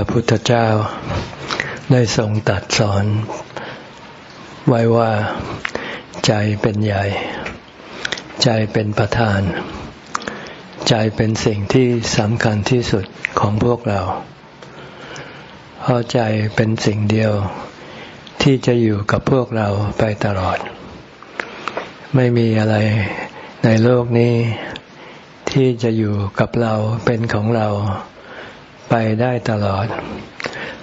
ระพุทธเจ้า ได้ทรงตัดสอน ไว้ว่าใจเป็นใหญ่ ใจเป็นประธาน ใจเป็นสิ่งที่สำคัญที่สุดของพวกเราเพราะใจเป็นสิ่งเดียวที่จะอยู่กับพวกเราไปตลอด ไม่มีอะไรในโลกนี้ที่จะอยู่กับเราเป็นของเรา ไปได้ตลอด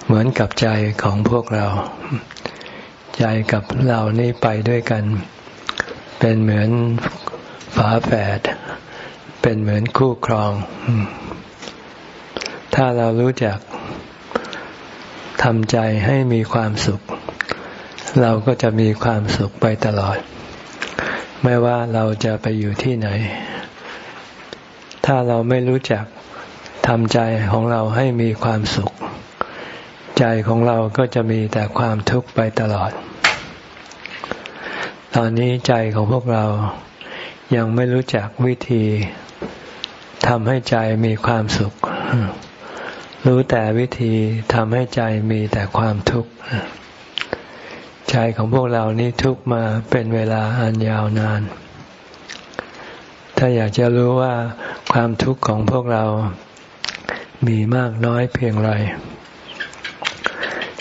เหมือนกับใจของพวกเรา ใจกับเรานี่ไปด้วยกัน เป็นเหมือนฝาแฝด เป็นเหมือนคู่ครอง ถ้าเรารู้จักทำใจให้มีความสุข เราก็จะมีความสุขไปตลอด ไม่ว่าเราจะไปอยู่ที่ไหน ถ้าเราไม่รู้จัก ทำใจของเราให้มีความสุข ใจของเราก็จะมีแต่ความทุกข์ไปตลอด ตอนนี้ใจของพวกเรายังไม่รู้จักวิธีทำให้ใจมีความสุข รู้แต่วิธีทำให้ใจมีแต่ความทุกข์ใจของพวกเรานี้ทุกมาเป็นเวลาอันยาวนาน ถ้าอยากจะรู้ว่าความทุกข์ของพวกเรา มีมากน้อยเพียงไร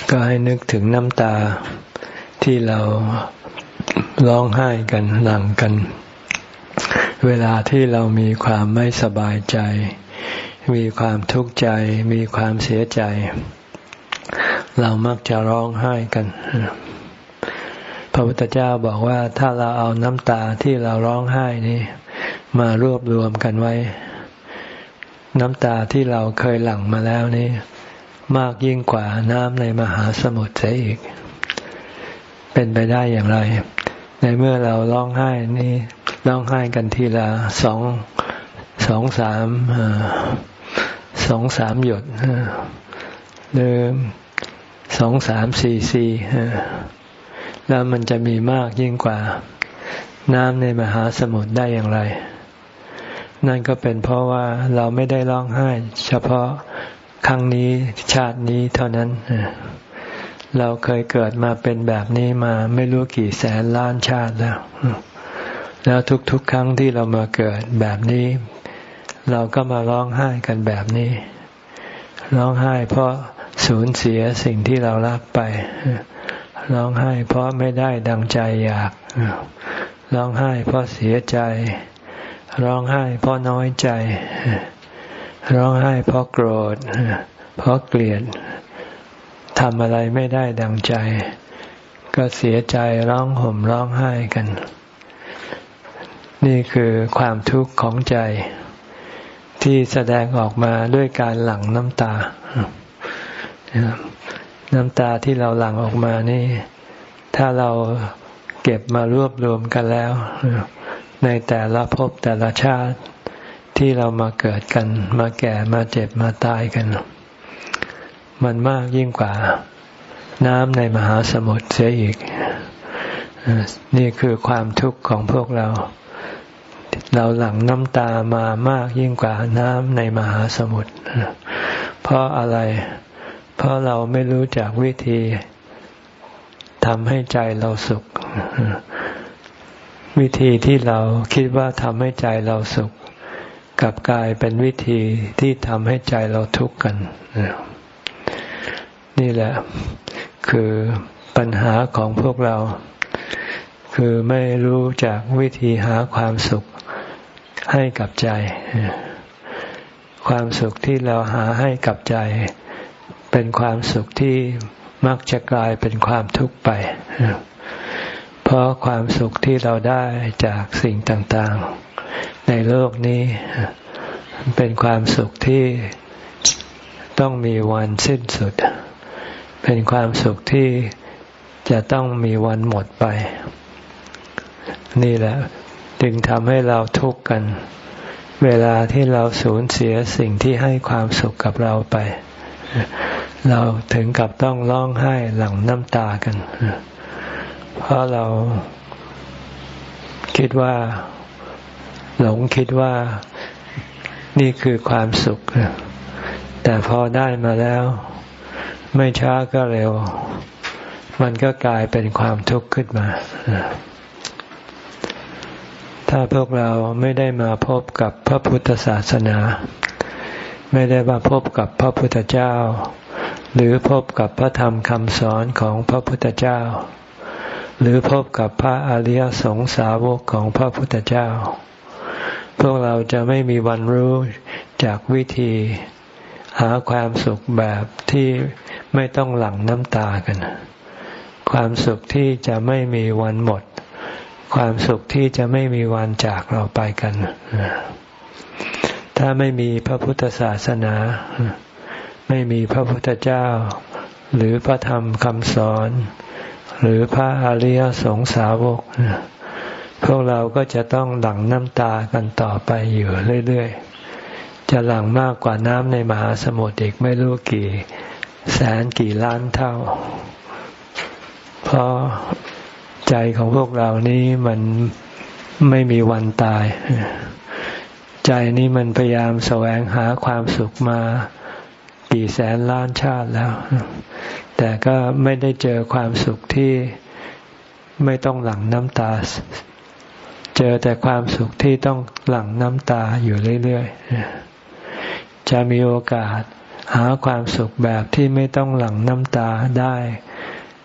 ก็ให้นึกถึงน้ำตาที่เราร้องไห้กันหลั่งกัน เวลาที่เรามีความไม่สบายใจ มีความทุกข์ใจ มีความเสียใจ เรามักจะร้องไห้กันพระพุทธเจ้าบอกว่าถ้าเราเอาน้ำตาที่เราร้องไห้นี้ มารวบรวมกันไว้ น้ำตาที่เราเคยหลั่งมาแล้วนี่มากยิ่งกว่าน้ำในมหาสมุทรเสียอีก เป็นไปได้อย่างไร ในเมื่อเราร้องไห้นี่ร้องไห้กันทีละสองสองสามสองสามหยดหรือสองสามสี่สี่แล้วมันจะมีมากยิ่งกว่า น้ำในมหาสมุทรได้อย่างไร นั่นก็เป็นเพราะว่าเราไม่ได้ร้องไห้ เฉพาะครั้งนี้ชาตินี้เท่านั้น เราเคยเกิดมาเป็นแบบนี้มาไม่รู้กี่แสนล้านชาติแล้ว แล้วทุกๆ ครั้งที่เรามาเกิดแบบนี้ เราก็มาร้องไห้กันแบบนี้ ร้องไห้เพราะสูญเสียสิ่งที่เรารักไป ร้องไห้เพราะไม่ได้ดังใจอยาก ร้องไห้เพราะเสียใจ ร้องไห้เพราะน้อยใจ ร้องไห้เพราะโกรธ เพราะเกลียดทำอะไรไม่ได้ดังใจ ก็เสียใจร้องห่มร้องไห้กัน นี่คือความทุกข์ของใจ ที่แสดงออกมาด้วยการหลั่งน้ำตา น้ำตาที่เราหลั่งออกมานี่ ถ้าเราเก็บมารวบรวมกันแล้ว ในแต่ละภพแต่ละชาติที่เรามาเกิดกัน มาแก่มาเจ็บมาตายกัน มันมากยิ่งกว่า น้ำในมหาสมุทรเสียอีก นี่คือความทุกข์ของพวกเรา เราหลั่งน้ำตามามากยิ่งกว่าน้ำในมหาสมุทรเพราะอะไร เพราะเราไม่รู้จักวิธีทำให้ใจเราสุข วิธีที่เราคิดว่าทำให้ใจเราสุขกับกลายเป็นวิธีที่ทำให้ใจเราทุกข์กัน นี่แหละ คือปัญหาของพวกเรา คือไม่รู้จักวิธีหาความสุขให้กับใจ ความสุขที่เราหาให้กับใจ เป็นความสุขที่มักจะกลายเป็นความทุกข์ไป เพราะความสุขที่เราได้จากสิ่งต่างๆ ในโลกนี้เป็นความสุขที่ต้องมีวันสิ้นสุด เป็นความสุขที่จะต้องมีวันหมดไป นี่แหละ จึงทำให้เราทุกข์กัน เวลาที่เราสูญเสียสิ่งที่ให้ความสุขกับเราไป เราถึงกับต้องร้องไห้หลั่งน้ำตากัน เพราะเราคิดว่าหลงคิดว่านี่คือความสุข แต่พอได้มาแล้ว ไม่ช้าก็เร็ว มันก็กลายเป็นความทุกข์ขึ้นมา ถ้าพวกเราไม่ได้มาพบกับพระพุทธศาสนา ไม่ได้มาพบกับพระพุทธเจ้า หรือพบกับพระธรรมคำสอนของพระพุทธเจ้า หรือพบกับพระอริยสงสาวกของพระพุทธเจ้า พวกเราจะไม่มีวันรู้จากวิธีหาความสุขแบบที่ไม่ต้องหลั่งน้ำตากัน ความสุขที่จะไม่มีวันหมด ความสุขที่จะไม่มีวันจากเราไปกัน ถ้าไม่มีพระพุทธศาสนา ไม่มีพระพุทธเจ้า หรือพระธรรมคำสอน หรือพระอริยสงสาวก พวกเราก็จะต้องหลั่งน้ำตากันต่อไปอยู่เรื่อยๆ จะหลั่งมากกว่าน้ำในมหาสมุทรอีกไม่รู้กี่ แสนกี่ล้านเท่า เพราะใจของพวกเรานี้มันไม่มีวันตาย ใจนี้มันพยายามแสวงหาความสุขมากี่แสนล้านชาติแล้ว แต่ก็ไม่ได้เจอความสุขที่ไม่ต้องหลั่งน้ำตา เจอแต่ความสุขที่ต้องหลั่งน้ำตาอยู่เรื่อยๆ จะมีโอกาสหาความสุขแบบที่ไม่ต้องหลั่งน้ำตาได้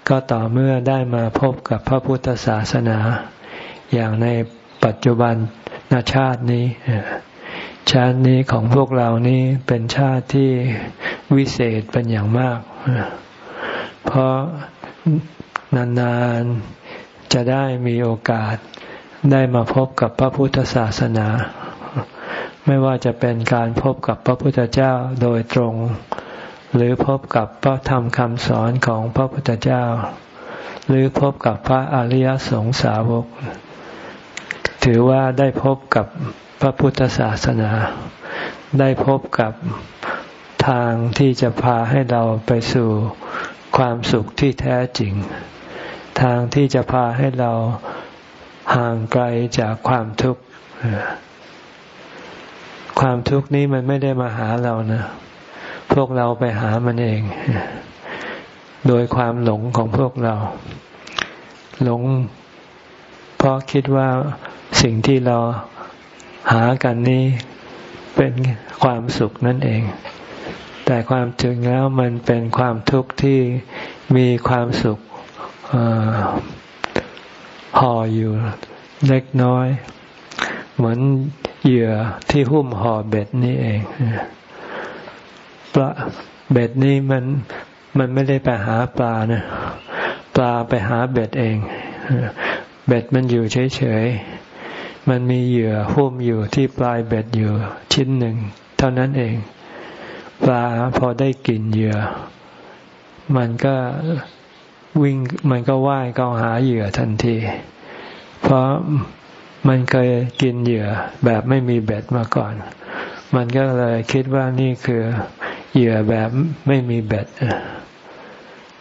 ก็ต่อเมื่อได้มาพบกับพระพุทธศาสนา อย่างในปัจจุบันนชาตินี้ ชาตินี้ของพวกเรานี้เป็นชาติที่วิเศษเป็นอย่างมาก เพราะนานๆจะได้มีโอกาสได้มาพบกับพระพุทธศาสนา ไม่ว่าจะเป็นการพบกับพระพุทธเจ้าโดยตรง หรือพบกับพระธรรมคำสอนของพระพุทธเจ้า หรือพบกับพระอริยสงสาวก ถือว่าได้พบกับพระพุทธศาสนา ได้พบกับทางที่จะพาให้เราไปสู่ ความสุขที่แท้จริง ทางที่จะพาให้เราห่างไกลจากความทุกข์ความทุกข์นี้มันไม่ได้มาหาเรานะ พวกเราไปหามันเอง โดยความหลงของพวกเรา หลง เพราะคิดว่าสิ่งที่เราหากันนี้เป็นความสุขนั่นเอง แต่ความจริงแล้วมันเป็นความทุกข์ที่มีความสุขห่ออยู่เล็กน้อย เหมือนเหยื่อที่หุ้มห่อเบ็ดนี่เองปลาเบ็ดนี่มันมันไม่ได้ไปหาปลานะปลาไปหาเบ็ดเอง เบ็ดมันอยู่เฉยๆ มันมีเหยื่อหุ้มอยู่ที่ปลายเบ็ดอยู่ชิ้นหนึ่ง เท่านั้นเอง ปลาพอได้กลิ่นเหยื่อ มันก็วิ่งมันก็ว่ายก็หาเหยื่อทันที เพราะมันเคยกินเหยื่อแบบไม่มีเบ็ดมาก่อน มันก็เลยคิดว่านี่คือเหยื่อแบบไม่มีเบ็ด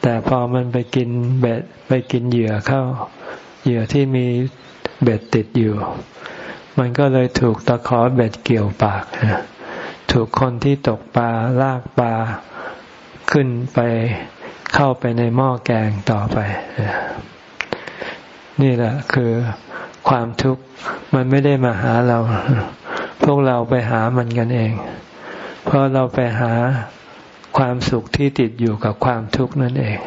แต่พอมันไปกินเบ็ดไปกินเหยื่อเข้า เหยื่อที่มีเบ็ดติดอยู่ มันก็เลยถูกตะขอเบ็ดเกี่ยวปาก ถูกคนที่ตกปลาลากปลาขึ้นไปเข้าไปในหม้อแกงต่อไป นี่แหละคือความทุกข์มันไม่ได้มาหาเรา พวกเราไปหามันกันเอง เพราะเราไปหาความสุขที่ติดอยู่กับความทุกข์นั่นเอง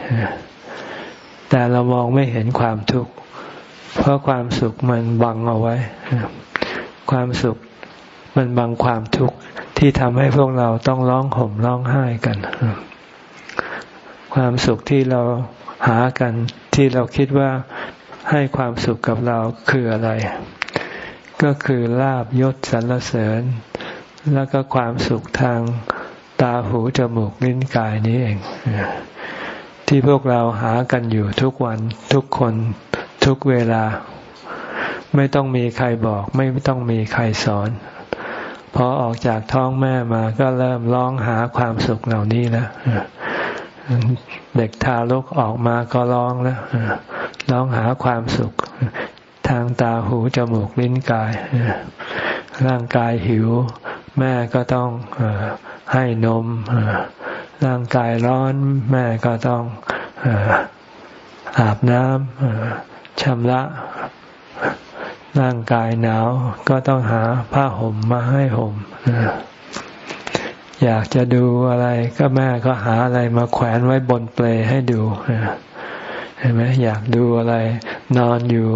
แต่เรามองไม่เห็นความทุกข์ เพราะความสุขมันบังเอาไว้ ความสุขมันบังความทุกข์ ที่ทำให้พวกเราต้องร้องห่มร้องไห้กัน ความสุขที่เราหากันที่เราคิดว่าให้ความสุขกับเราคืออะไร ก็คือลาบยศสรรเสริญ แล้วก็ความสุขทางตาหูจมูกลิ้นกายนี้เอง ที่พวกเราหากันอยู่ทุกวันทุกคนทุกเวลา ไม่ต้องมีใครบอก ไม่ต้องมีใครสอน พอออกจากท้องแม่มาก็เริ่มร้องหาความสุขเหล่านี้แล้วเด็กทารกออกมาก็ร้องแล้วร้องหาความสุข ทางตาหูจมูกลิ้นกาย ร่างกายหิว แม่ก็ต้องให้นม ร่างกายร้อนแม่ก็ต้องอาบน้ำชำระ ร่างกายหนาวก็ต้องหาผ้าห่มมาให้ห่มอยากจะดูอะไรก็แม่ก็หาอะไรมาแขวนไว้บนเปลให้ดูเห็นไหมอยากดูอะไร นอนอยู่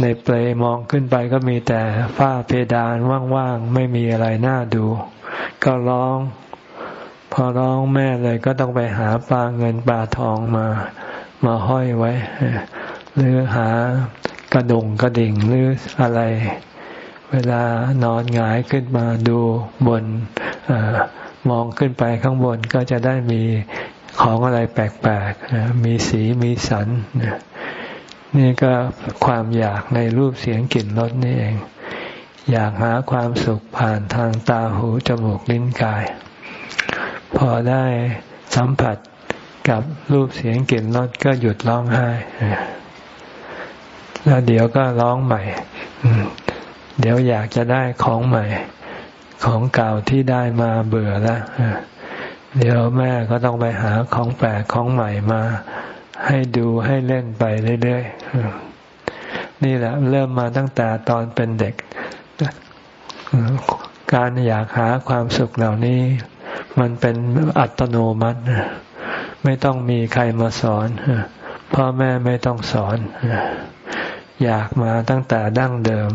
ในเปลมองขึ้นไปก็มีแต่ฝ้าเพดานว่างๆไม่มีอะไรน่าดู ก็ร้อง พอร้องแม่เลยก็ต้องไปหาปลาเงินปลาทองมา มาห้อยไว้หรือหา กระดงกระดิ่งหรืออะไร เวลานอนหงายขึ้นมาดูบนอมองขึ้นไปข้างบนก็จะได้มีของอะไรแปลกๆ มีสีมีสัน นี่ก็ความอยากในรูปเสียงกลิ่นรสนี่เอง อยากหาความสุขผ่านทางตาหูจมูกลิ้นกาย พอได้สัมผัสกับรูปเสียงกลิ่นรสก็หยุดร้องไห้ แล้วเดี๋ยวก็ร้องใหม่ เดี๋ยวอยากจะได้ของใหม่ ของเก่าที่ได้มาเบื่อแล้วเดี๋ยวแม่ก็ต้องไปหาของแปลกของใหม่มา ให้ดูให้เล่นไปเรื่อยๆ นี่แหละ เริ่มมาตั้งแต่ตอนเป็นเด็ก การอยากหาความสุขเหล่านี้ มันเป็นอัตโนมัติ ไม่ต้องมีใครมาสอนพ่อแม่ไม่ต้องสอน อยากมาตั้งแต่ดั้งเดิม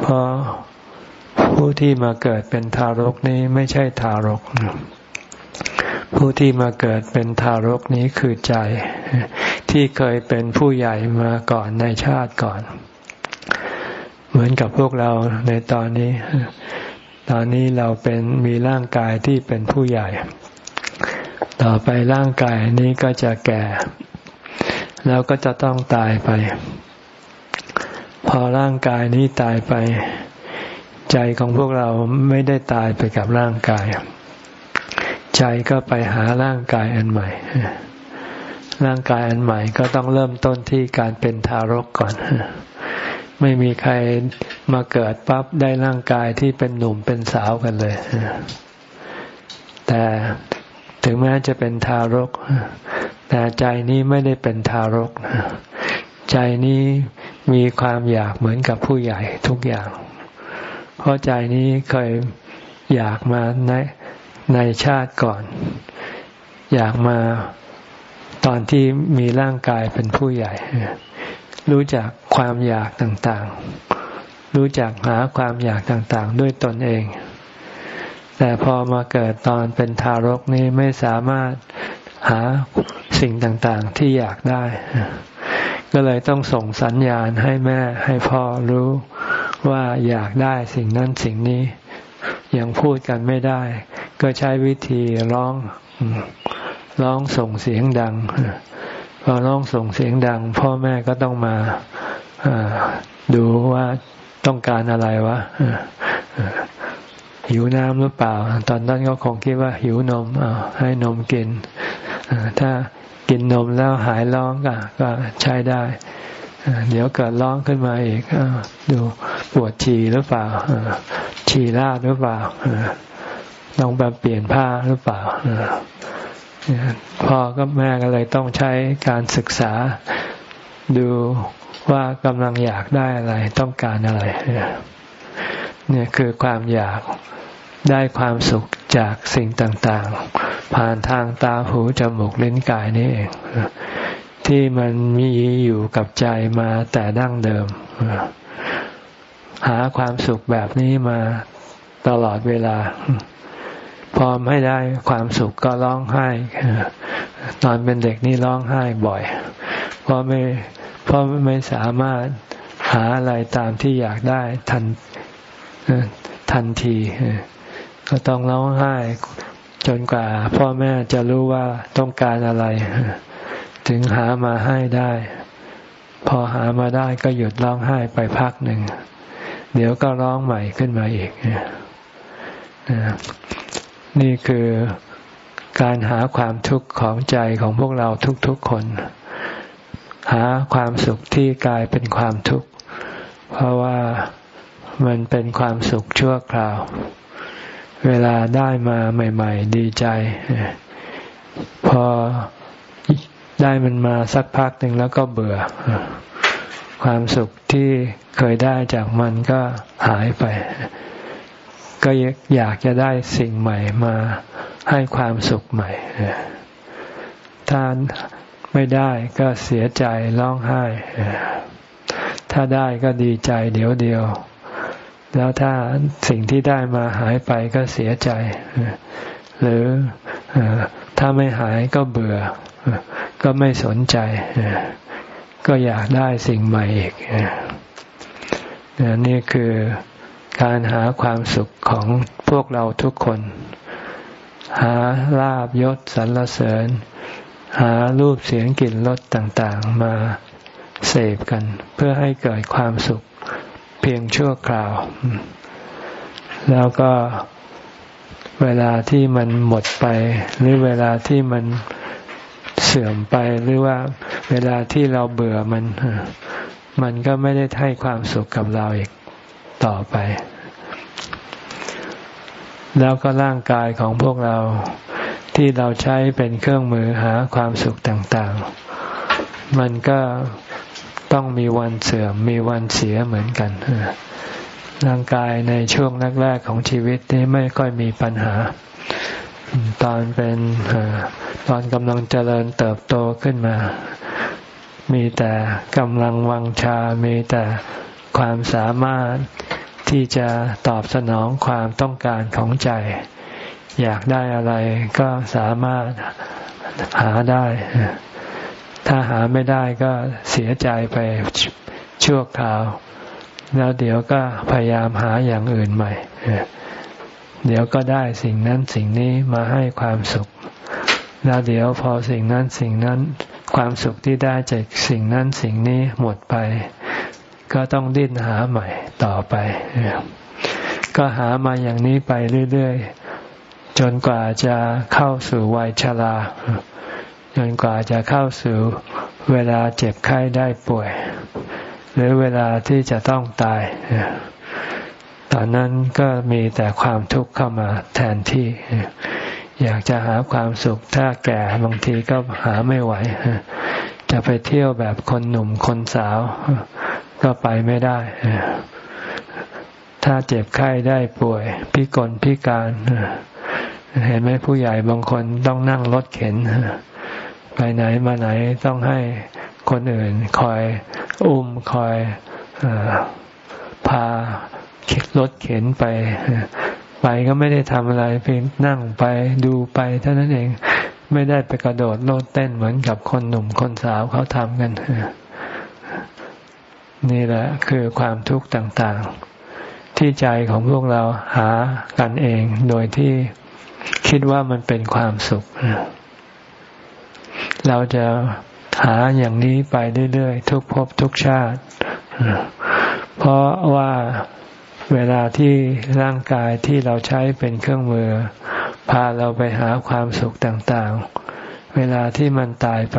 เพราะผู้ที่มาเกิดเป็นทารกนี้ไม่ใช่ทารก ผู้ที่มาเกิดเป็นทารกนี้คือใจ ที่เคยเป็นผู้ใหญ่มาก่อนในชาติก่อน เหมือนกับพวกเราในตอนนี้ ตอนนี้เราเป็นมีร่างกายที่เป็นผู้ใหญ่ ต่อไปร่างกายนี้ก็จะแก่ แล้วก็จะต้องตายไป อร่างกายนี้ตายไป ใจของพวกเราไม่ได้ตายไปกับร่างกาย ใจก็ไปหาร่างกายอันใหม่ ร่างกายอันใหม่ก็ต้องเริ่มต้นที่การเป็นทารกก่อน ไม่มีใครมาเกิดปั๊บได้ร่างกายที่เป็นหนุ่มเป็นสาวกันเลย แต่ถึงแม้จะเป็นทารก แต่ใจนี้ไม่ได้เป็นทารก ใจนี้ มีความอยากเหมือนกับผู้ใหญ่ทุกอย่าง เพราะใจนี้เคยอยากมาในในชาติก่อน อยากมาตอนที่มีร่างกายเป็นผู้ใหญ่ รู้จักความอยากต่างๆ รู้จักหาความอยากต่างๆ ด้วยตนเอง แต่พอมาเกิดตอนเป็นทารกนี้ไม่สามารถหาสิ่งต่างๆที่อยากได้ ก็เลยต้องส่งสัญญาณให้แม่ให้พ่อรู้ว่าอยากได้สิ่งนั้นสิ่งนี้ยังพูดกันไม่ได้ ก็ใช้วิธีร้องร้องส่งเสียงดังพอร้องส่งเสียงดัง พ่อแม่ก็ต้องมาดูว่าต้องการอะไรวะหิวน้ำหรือเปล่า ตอนนั้นก็คงคิดว่าหิวนมให้นมกินถ้า กินนมแล้วหายร้องก็ก็ใช้ได้ เดี๋ยวเกิดร้องขึ้นมาอีกดูปวดฉี่หรือเปล่าฉี่ราดหรือเปล่าต้องแบบเปลี่ยนผ้าหรือเปล่าพ่อก็แม่ก็เลยต้องใช้การศึกษาดูว่ากำลังอยากได้อะไรต้องการอะไรเนี่ยคือความอยาก ได้ความสุขจากสิ่งต่างๆ ผ่านทางตาหูจมูกลิ้นกายนี่เอง ที่มันมีอยู่กับใจมาแต่ดั้งเดิม หาความสุขแบบนี้มาตลอดเวลา พอไม่ได้ความสุขก็ร้องไห้ ตอนเป็นเด็กนี่ร้องไห้บ่อยเพราะไม่เพราะไม่สามารถหาอะไรตามที่อยากได้ทันทันที ก็ต้องร้องไห้จนกว่า พ่อแม่จะรู้ว่าต้องการอะไร ถึงหามาให้ได้ พอหามาได้ก็หยุดร้องไห้ไปพักหนึ่ง เดี๋ยวก็ร้องใหม่ขึ้นมาอีก นี่คือการหาความทุกข์ของใจของพวกเราทุกๆคน หาความสุขที่กลายเป็นความทุกข์ เพราะว่ามันเป็นความสุขชั่วคราว เวลาได้มาใหม่ ๆ ดีใจ พอได้มันมาสักพักหนึ่งแล้วก็เบื่อ ความสุขที่เคยได้จากมันก็หายไป ก็อยากจะได้สิ่งใหม่มาให้ความสุขใหม่ถ้าไม่ได้ก็เสียใจร้องไห้ ถ้าได้ก็ดีใจเดี๋ยวเดียว แล้วถ้าสิ่งที่ได้มาหายไปก็เสียใจ หรือถ้าไม่หายก็เบื่อ ก็ไม่สนใจ ก็อยากได้สิ่งใหม่อีกนี่คือการหาความสุขของพวกเราทุกคน หาลาบยศสรรเสริญ หารูปเสียงกลิ่นรสต่างๆมาเสพกัน เพื่อให้เกิดความสุข เพียงชั่วคราว แล้วก็เวลาที่มันหมดไป หรือเวลาที่มันเสื่อมไปหรือว่าเวลาที่เราเบื่อมัน มันก็ไม่ได้ให้ความสุขกับเราอีกต่อไป แล้วก็ร่างกายของพวกเราที่เราใช้เป็นเครื่องมือหาความสุขต่าง ๆ มันก็ ต้องมีวันเสื่อมมีวันเสียเหมือนกันร่างกายในช่วงแรกๆของชีวิตนี้ไม่ค่อยมีปัญหา ตอนเป็นตอนกำลังเจริญเติบโตขึ้นมา มีแต่กำลังวังชา มีแต่ความสามารถที่จะตอบสนองความต้องการของใจ อยากได้อะไรก็สามารถหาได้ ถ้าหาไม่ได้ก็เสียใจไปชั่วคราว แล้วเดี๋ยวก็พยายามหาอย่างอื่นใหม่เดี๋ยวก็ได้สิ่งนั้นสิ่งนี้มาให้ความสุข แล้วเดี๋ยวพอสิ่งนั้นสิ่งนั้นความสุขที่ได้จากสิ่งนั้นสิ่งนี้หมดไป ก็ต้องดิ้นหาใหม่ต่อไป ก็หามาอย่างนี้ไปเรื่อย ๆ จนกว่าจะเข้าสู่วัยชรา จนกว่าจะเข้าสู่เวลาเจ็บไข้ได้ป่วย หรือเวลาที่จะต้องตาย ตอนนั้นก็มีแต่ความทุกข์เข้ามาแทนที่ อยากจะหาความสุขถ้าแก่บางทีก็หาไม่ไหว จะไปเที่ยวแบบคนหนุ่มคนสาว ก็ไปไม่ได้ ถ้าเจ็บไข้ได้ป่วย พิกลพิการ เห็นไหมผู้ใหญ่บางคนต้องนั่งรถเข็น ไปไหนมาไหนต้องให้คนอื่น คอยอุ้มคอยอพาขรถเข็นไป ไปก็ไม่ได้ทำอะไรเพียงนั่งไปดูไปเท่านั้นเองไม่ได้ไปกระโดดโลดเต้นเหมือนกับคนหนุ่มคนสาวเขาทำกัน นี่แหละคือความทุกข์ต่างๆ ที่ใจของพวกเราหากันเองโดยที่คิดว่ามันเป็นความสุข เราจะหาอย่างนี้ไปเรื่อยๆทุกภพทุกชาติ เพราะว่าเวลาที่ร่างกายที่เราใช้เป็นเครื่องมือ พาเราไปหาความสุขต่างๆ เวลาที่มันตายไป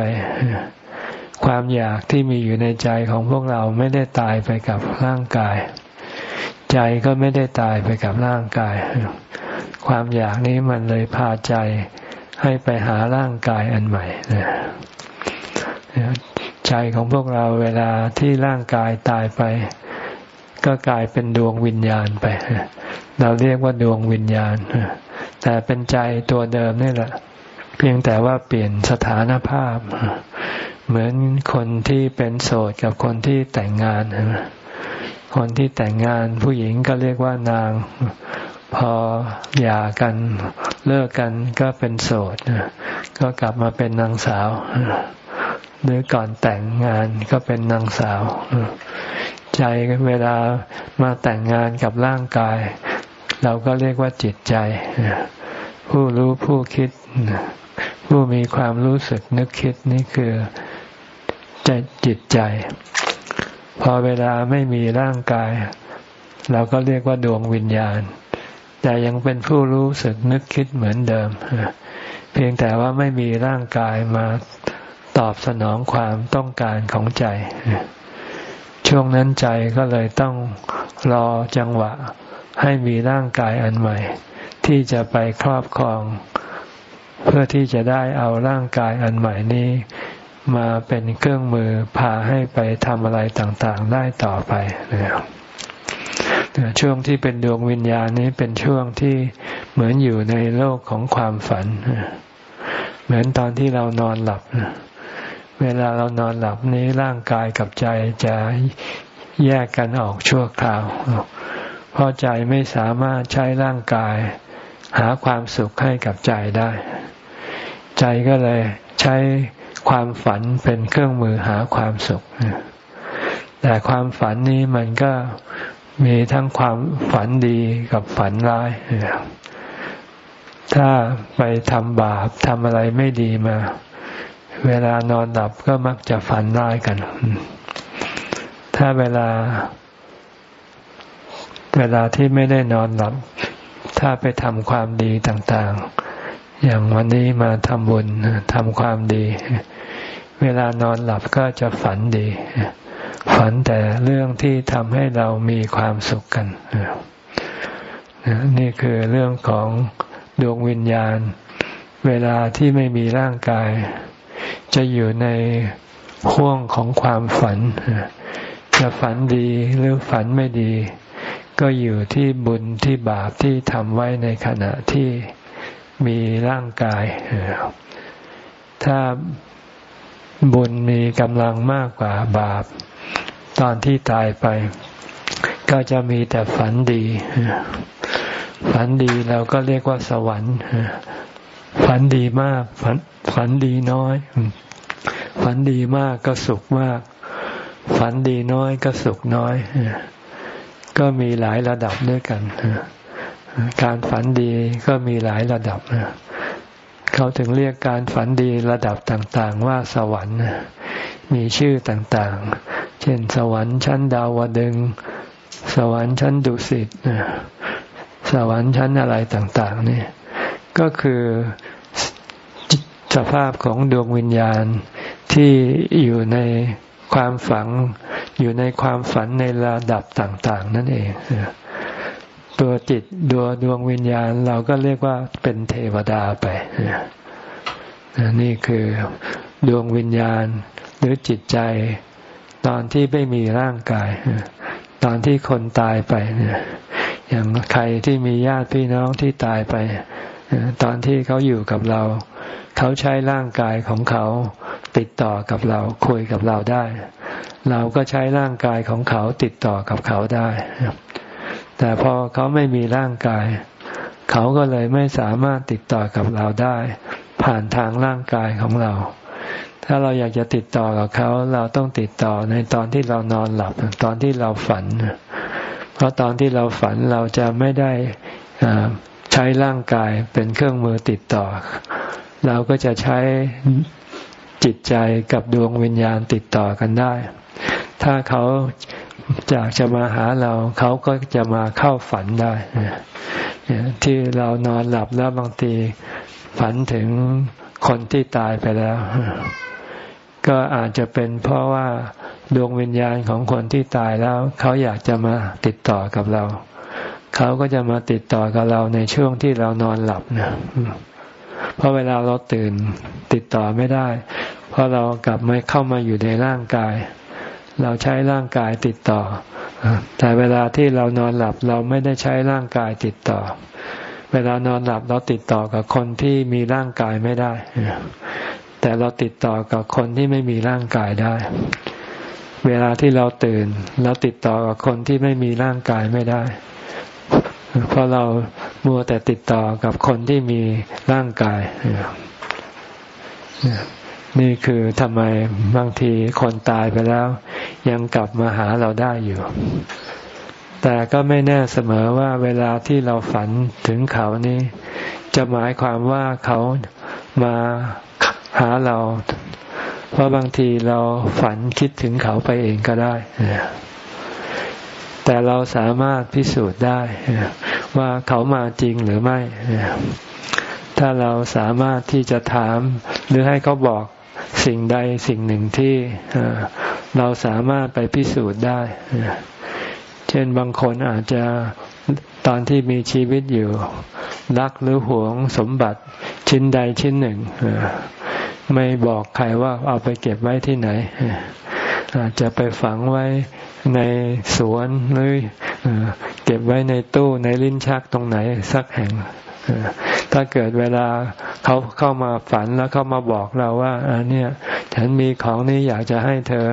ความอยากที่มีอยู่ในใจของพวกเราไม่ได้ตายไปกับร่างกาย ใจก็ไม่ได้ตายไปกับร่างกาย ความอยากนี้มันเลยพาใจ ให้ไปหาร่างกายอันใหม่ใจของพวกเราเวลาที่ร่างกายตายไป ก็กลายเป็นดวงวิญญาณไป เราเรียกว่าดวงวิญญาณ แต่เป็นใจตัวเดิมนี่แหละ เพียงแต่ว่าเปลี่ยนสถานภาพ เหมือนคนที่เป็นโสดกับคนที่แต่งงานคนที่แต่งงานผู้หญิงก็เรียกว่านาง พอหย่ากันเลิกกันก็เป็นโสดก็กลับมาเป็นนางสาว หรือก่อนแต่งงานก็เป็นนางสาว ใจเวลามาแต่งงานกับร่างกาย เราก็เรียกว่าจิตใจ ผู้รู้ผู้คิด ผู้มีความรู้สึกนึกคิดนี่คือใจจิตใจ พอเวลาไม่มีร่างกาย เราก็เรียกว่าดวงวิญญาณ แต่ยังเป็นผู้รู้สึกนึกคิดเหมือนเดิม เพียงแต่ว่าไม่มีร่างกายมาตอบสนองความต้องการของใจ ช่วงนั้นใจก็เลยต้องรอจังหวะให้มีร่างกายอันใหม่ ที่จะไปครอบครอง เพื่อที่จะได้เอาร่างกายอันใหม่นี้ มาเป็นเครื่องมือพาให้ไปทำอะไรต่างๆ ได้ต่อไปนะครับ ช่วงที่เป็นดวงวิญญาณนี้เป็นช่วงที่เหมือนอยู่ในโลกของความฝัน เหมือนตอนที่เรานอนหลับ เวลาเรานอนหลับนี้ร่างกายกับใจจะแยกกันออกชั่วคราว เพราะใจไม่สามารถใช้ร่างกาย หาความสุขให้กับใจได้ ใจก็เลยใช้ความฝันเป็นเครื่องมือหาความสุขแต่ความฝันนี้มันก็ มีทั้งความฝันดีกับฝันร้าย ถ้าไปทำบาปทำอะไรไม่ดีมา เวลานอนหลับก็มักจะฝันร้ายกัน ถ้าเวลา เวลาที่ไม่ได้นอนหลับ ถ้าไปทำความดีต่าง ๆ อย่างวันนี้มาทำบุญทำความดี เวลานอนหลับก็จะฝันดี ฝันแต่เรื่องที่ทำให้เรามีความสุขกันนี่คือเรื่องของดวงวิญญาณ เวลาที่ไม่มีร่างกาย จะอยู่ในห่วงของความฝัน จะฝันดีหรือฝันไม่ดี ก็อยู่ที่บุญที่บาปที่ทำไว้ในขณะที่มีร่างกาย ถ้าบุญมีกำลังมากกว่าบาป ตอนที่ตายไป ก็จะมีแต่ฝันดี ฝันดีเราก็เรียกว่าสวรรค์ ฝันดีมาก ฝันฝันดีน้อย ฝันดีมากก็สุขมาก ฝันดีน้อยก็สุขน้อย ก็มีหลายระดับด้วยกัน การฝันดีก็มีหลายระดับเขาถึงเรียกการฝันดีระดับต่าง ๆ ว่าสวรรค์มีชื่อต่าง เช่น สวรรค์ชั้นดาวดึง สวรรค์ชั้นดุสิตสวรรค์ชั้นอะไรต่างๆนี่ก็คือสภาพของดวงวิญญาณที่อยู่ในความฝัง อยู่ในความฝันในระดับต่าง ๆ นั่นเองตัวจิตดวดวงวิญญาณเราก็เรียกว่าเป็นเทวดาไปนี่คือดวงวิญญาณหรือจิตใจ ตอนที่ไม่มีร่างกาย ตอนที่คนตายไปเนี่ยอย่างใครที่มีญาติพี่น้องที่ตายไป ตอนที่เขาอยู่กับเรา เขาใช้ร่างกายของเขาติดต่อกับเราคุยกับเราได้ เราก็ใช้ร่างกายของเขาติดต่อกับเขาได้ แต่พอเขาไม่มีร่างกาย เขาก็เลยไม่สามารถติดต่อกับเราได้ ผ่านทางร่างกายของเรา ถ้าเราอยากจะติดต่อกับเขา เราต้องติดต่อในตอนที่เรานอนหลับ ตอนที่เราฝัน เพราะตอนที่เราฝันเราจะไม่ได้ใช้ร่างกายเป็นเครื่องมือติดต่อ เราก็จะใช้จิตใจกับดวงวิญญาณติดต่อกันได้ ถ้าเขาอยากจะมาหาเรา เขาก็จะมาเข้าฝันได้ที่เรานอนหลับแล้วบางทีฝันถึงคนที่ตายไปแล้ว ก็อาจจะเป็นเพราะว่าดวงวิญญาณของคนที่ตายแล้ว เขาอยากจะมาติดต่อกับเรา เขาก็จะมาติดต่อกับเราในช่วงที่เรานอนหลับนะเพราะเวลาเราตื่นติดต่อไม่ได้ เพราะเรากลับไมาเข้ามาอยู่ในร่างกาย เราใช้ร่างกายติดต่อ แต่เวลาที่เรานอนหลับเราไม่ได้ใช้ร่างกายติดต่อ เวลานอนหลับเราติดต่อกับคนที่มีร่างกายไม่ได้ แต่เราติดต่อกับคนที่ไม่มีร่างกายได้ เวลาที่เราตื่น เราติดต่อกับคนที่ไม่มีร่างกายไม่ได้ เพราะเรามัวแต่ติดต่อกับคนที่มีร่างกาย นี่คือทำไมบางทีคนตายไปแล้ว ยังกลับมาหาเราได้อยู่ แต่ก็ไม่แน่เสมอว่าเวลาที่เราฝันถึงเขานี้ จะหมายความว่าเขามา หาเรา เพราะบางทีเราฝันคิดถึงเขาไปเองก็ได้แต่เราสามารถพิสูจน์ได้ว่าเขามาจริงหรือไม่ ถ้าเราสามารถที่จะถามหรือให้เขาบอกสิ่งใดสิ่งหนึ่งที่เราสามารถไปพิสูจน์ได้ เช่นบางคนอาจจะตอนที่มีชีวิตอยู่ รักหรือหวงสมบัติชิ้นใดชิ้นหนึ่ง ไม่บอกใครว่าเอาไปเก็บไว้ที่ไหน อาจจะไปฝังไว้ในสวนหรือเก็บไว้ในตู้ในลิ้นชักตรงไหนสักแห่งถ้าเกิดเวลาเขาเข้ามาฝันแล้วเข้ามาบอกเราว่าอันนี้ฉันมีของนี้อยากจะให้เธอ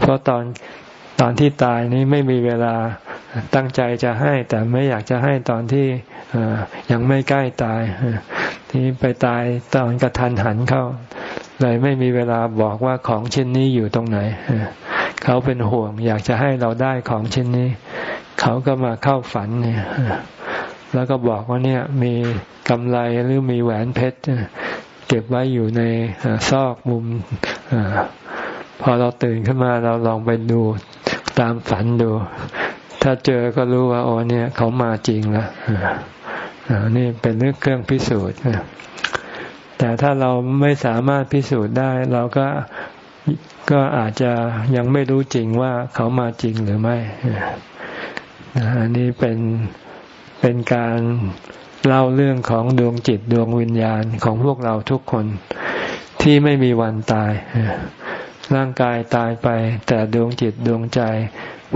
เพราะตอน ตอนที่ตายนี้ไม่มีเวลาตั้งใจจะให้ แต่ไม่อยากจะให้ตอนที่ยังไม่ใกล้ตายที่ไปตายตอนกระทันหันเข้า เลยไม่มีเวลาบอกว่าของชิ้นนี้อยู่ตรงไหนเขาเป็นห่วง อยากจะให้เราได้ของชิ้นนี้ เขาก็มาเข้าฝันเนี่ยแล้วก็บอกว่าเนี่ยมีกำไรหรือมีแหวนเพชรเก็บไว้อยู่ในซอกมุมพอเราตื่นขึ้นมาเราลองไปดู ตามฝันดู ถ้าเจอก็รู้ว่าโอ้เนี่ย เขามาจริงล้วนี่เป็นเรื่องเครื่องพิสูจน์แต่ถ้าเราไม่สามารถพิสูจน์ได้ เราก็ก็อาจจะยังไม่รู้จริงว่าเขามาจริงหรือไม่อันนี้เป็นเป็นการเล่าเรื่องของดวงจิตดวงวิญญาณของพวกเราทุกคนที่ไม่มีวันตาย ร่างกายตายไป แต่ดวงจิตดวงใจ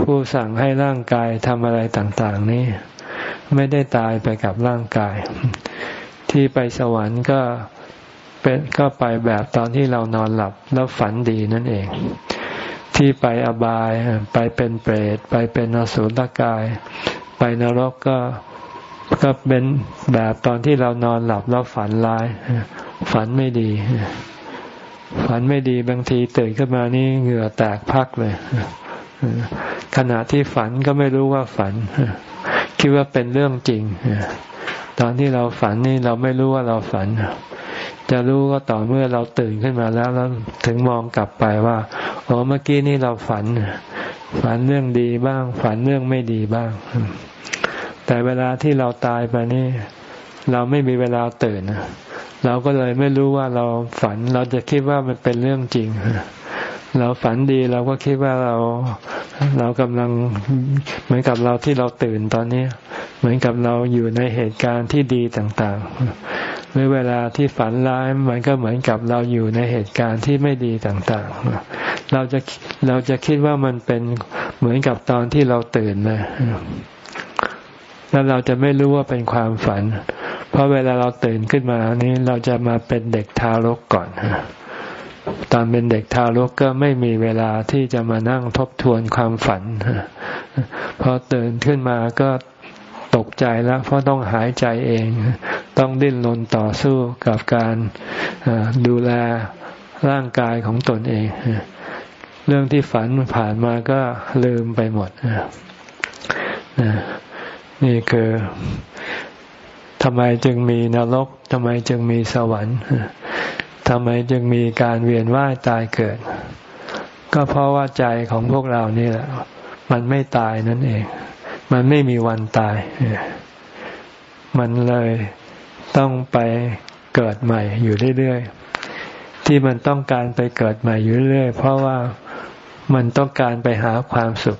ผู้สั่งให้ร่างกายทำอะไรต่าง ๆ นี้ ไม่ได้ตายไปกับร่างกาย ที่ไปสวรรค์ก็เป็นก็ไปแบบตอนที่เรานอนหลับแล้วฝันดีนั่นเอง ที่ไปอบายไปเป็นเปรต ไปเป็นอสุรกาย ไปนรกก็ก็เป็นแบบตอนที่เรานอนหลับแล้วฝันร้าย ฝันไม่ดี ฝันไม่ดีบางทีตื่นขึ้นมานี่เหงื่อแตกพักเลยขณะที่ฝันก็ไม่รู้ว่าฝัน คิดว่าเป็นเรื่องจริง ตอนที่เราฝันนี่เราไม่รู้ว่าเราฝัน จะรู้ก็ต่อเมื่อเราตื่นขึ้นมาแล้วแล้วถึงมองกลับไปว่าอ๋อเมื่อกี้นี่เราฝัน ฝันเรื่องดีบ้าง ฝันเรื่องไม่ดีบ้าง แต่เวลาที่เราตายไปนี่ เราไม่มีเวลาตื่น เราก็เลยไม่รู้ว่าเราฝันเราจะคิดว่ามันเป็นเรื่องจริง เราฝันดีเราก็คิดว่าเราเรากำลังเหมือนกับเราที่เราตื่นตอนนี้ เหมือนกับเราอยู่ในเหตุการณ์ที่ดีต่างๆหรือเวลาที่ฝันร้ายมันก็เหมือนกับเราอยู่ในเหตุการณ์ที่ไม่ดีต่างๆ เราจะเราจะคิดว่ามันเป็นเหมือนกับตอนที่เราตื่นเลยแล้วเราจะไม่รู้ว่าเป็นความฝัน เพราะเวลาเราตื่นขึ้นมานี้เราจะมาเป็นเด็กทารกก่อนตอนเป็นเด็กทารกก็ไม่มีเวลาที่จะมานั่งทบทวนความฝันพอตื่นขึ้นมาก็ตกใจแล้ว เพราะต้องหายใจเอง ต้องดิ้นรนต่อสู้กับการดูแลร่างกายของตนเอง เรื่องที่ฝันผ่านมาก็ลืมไปหมดนี่คือ ทำไมจึงมีนรกทำไมจึงมีสวรรค์ทำไมจึงมีการเวียนว่ายตายเกิด ก็เพราะว่าใจของพวกเรานี่แหละ มันไม่ตายนั่นเอง มันไม่มีวันตาย มันเลยต้องไปเกิดใหม่อยู่เรื่อยๆ ที่มันต้องการไปเกิดใหม่อยู่เรื่อยเพราะว่ามันต้องการไปหาความสุข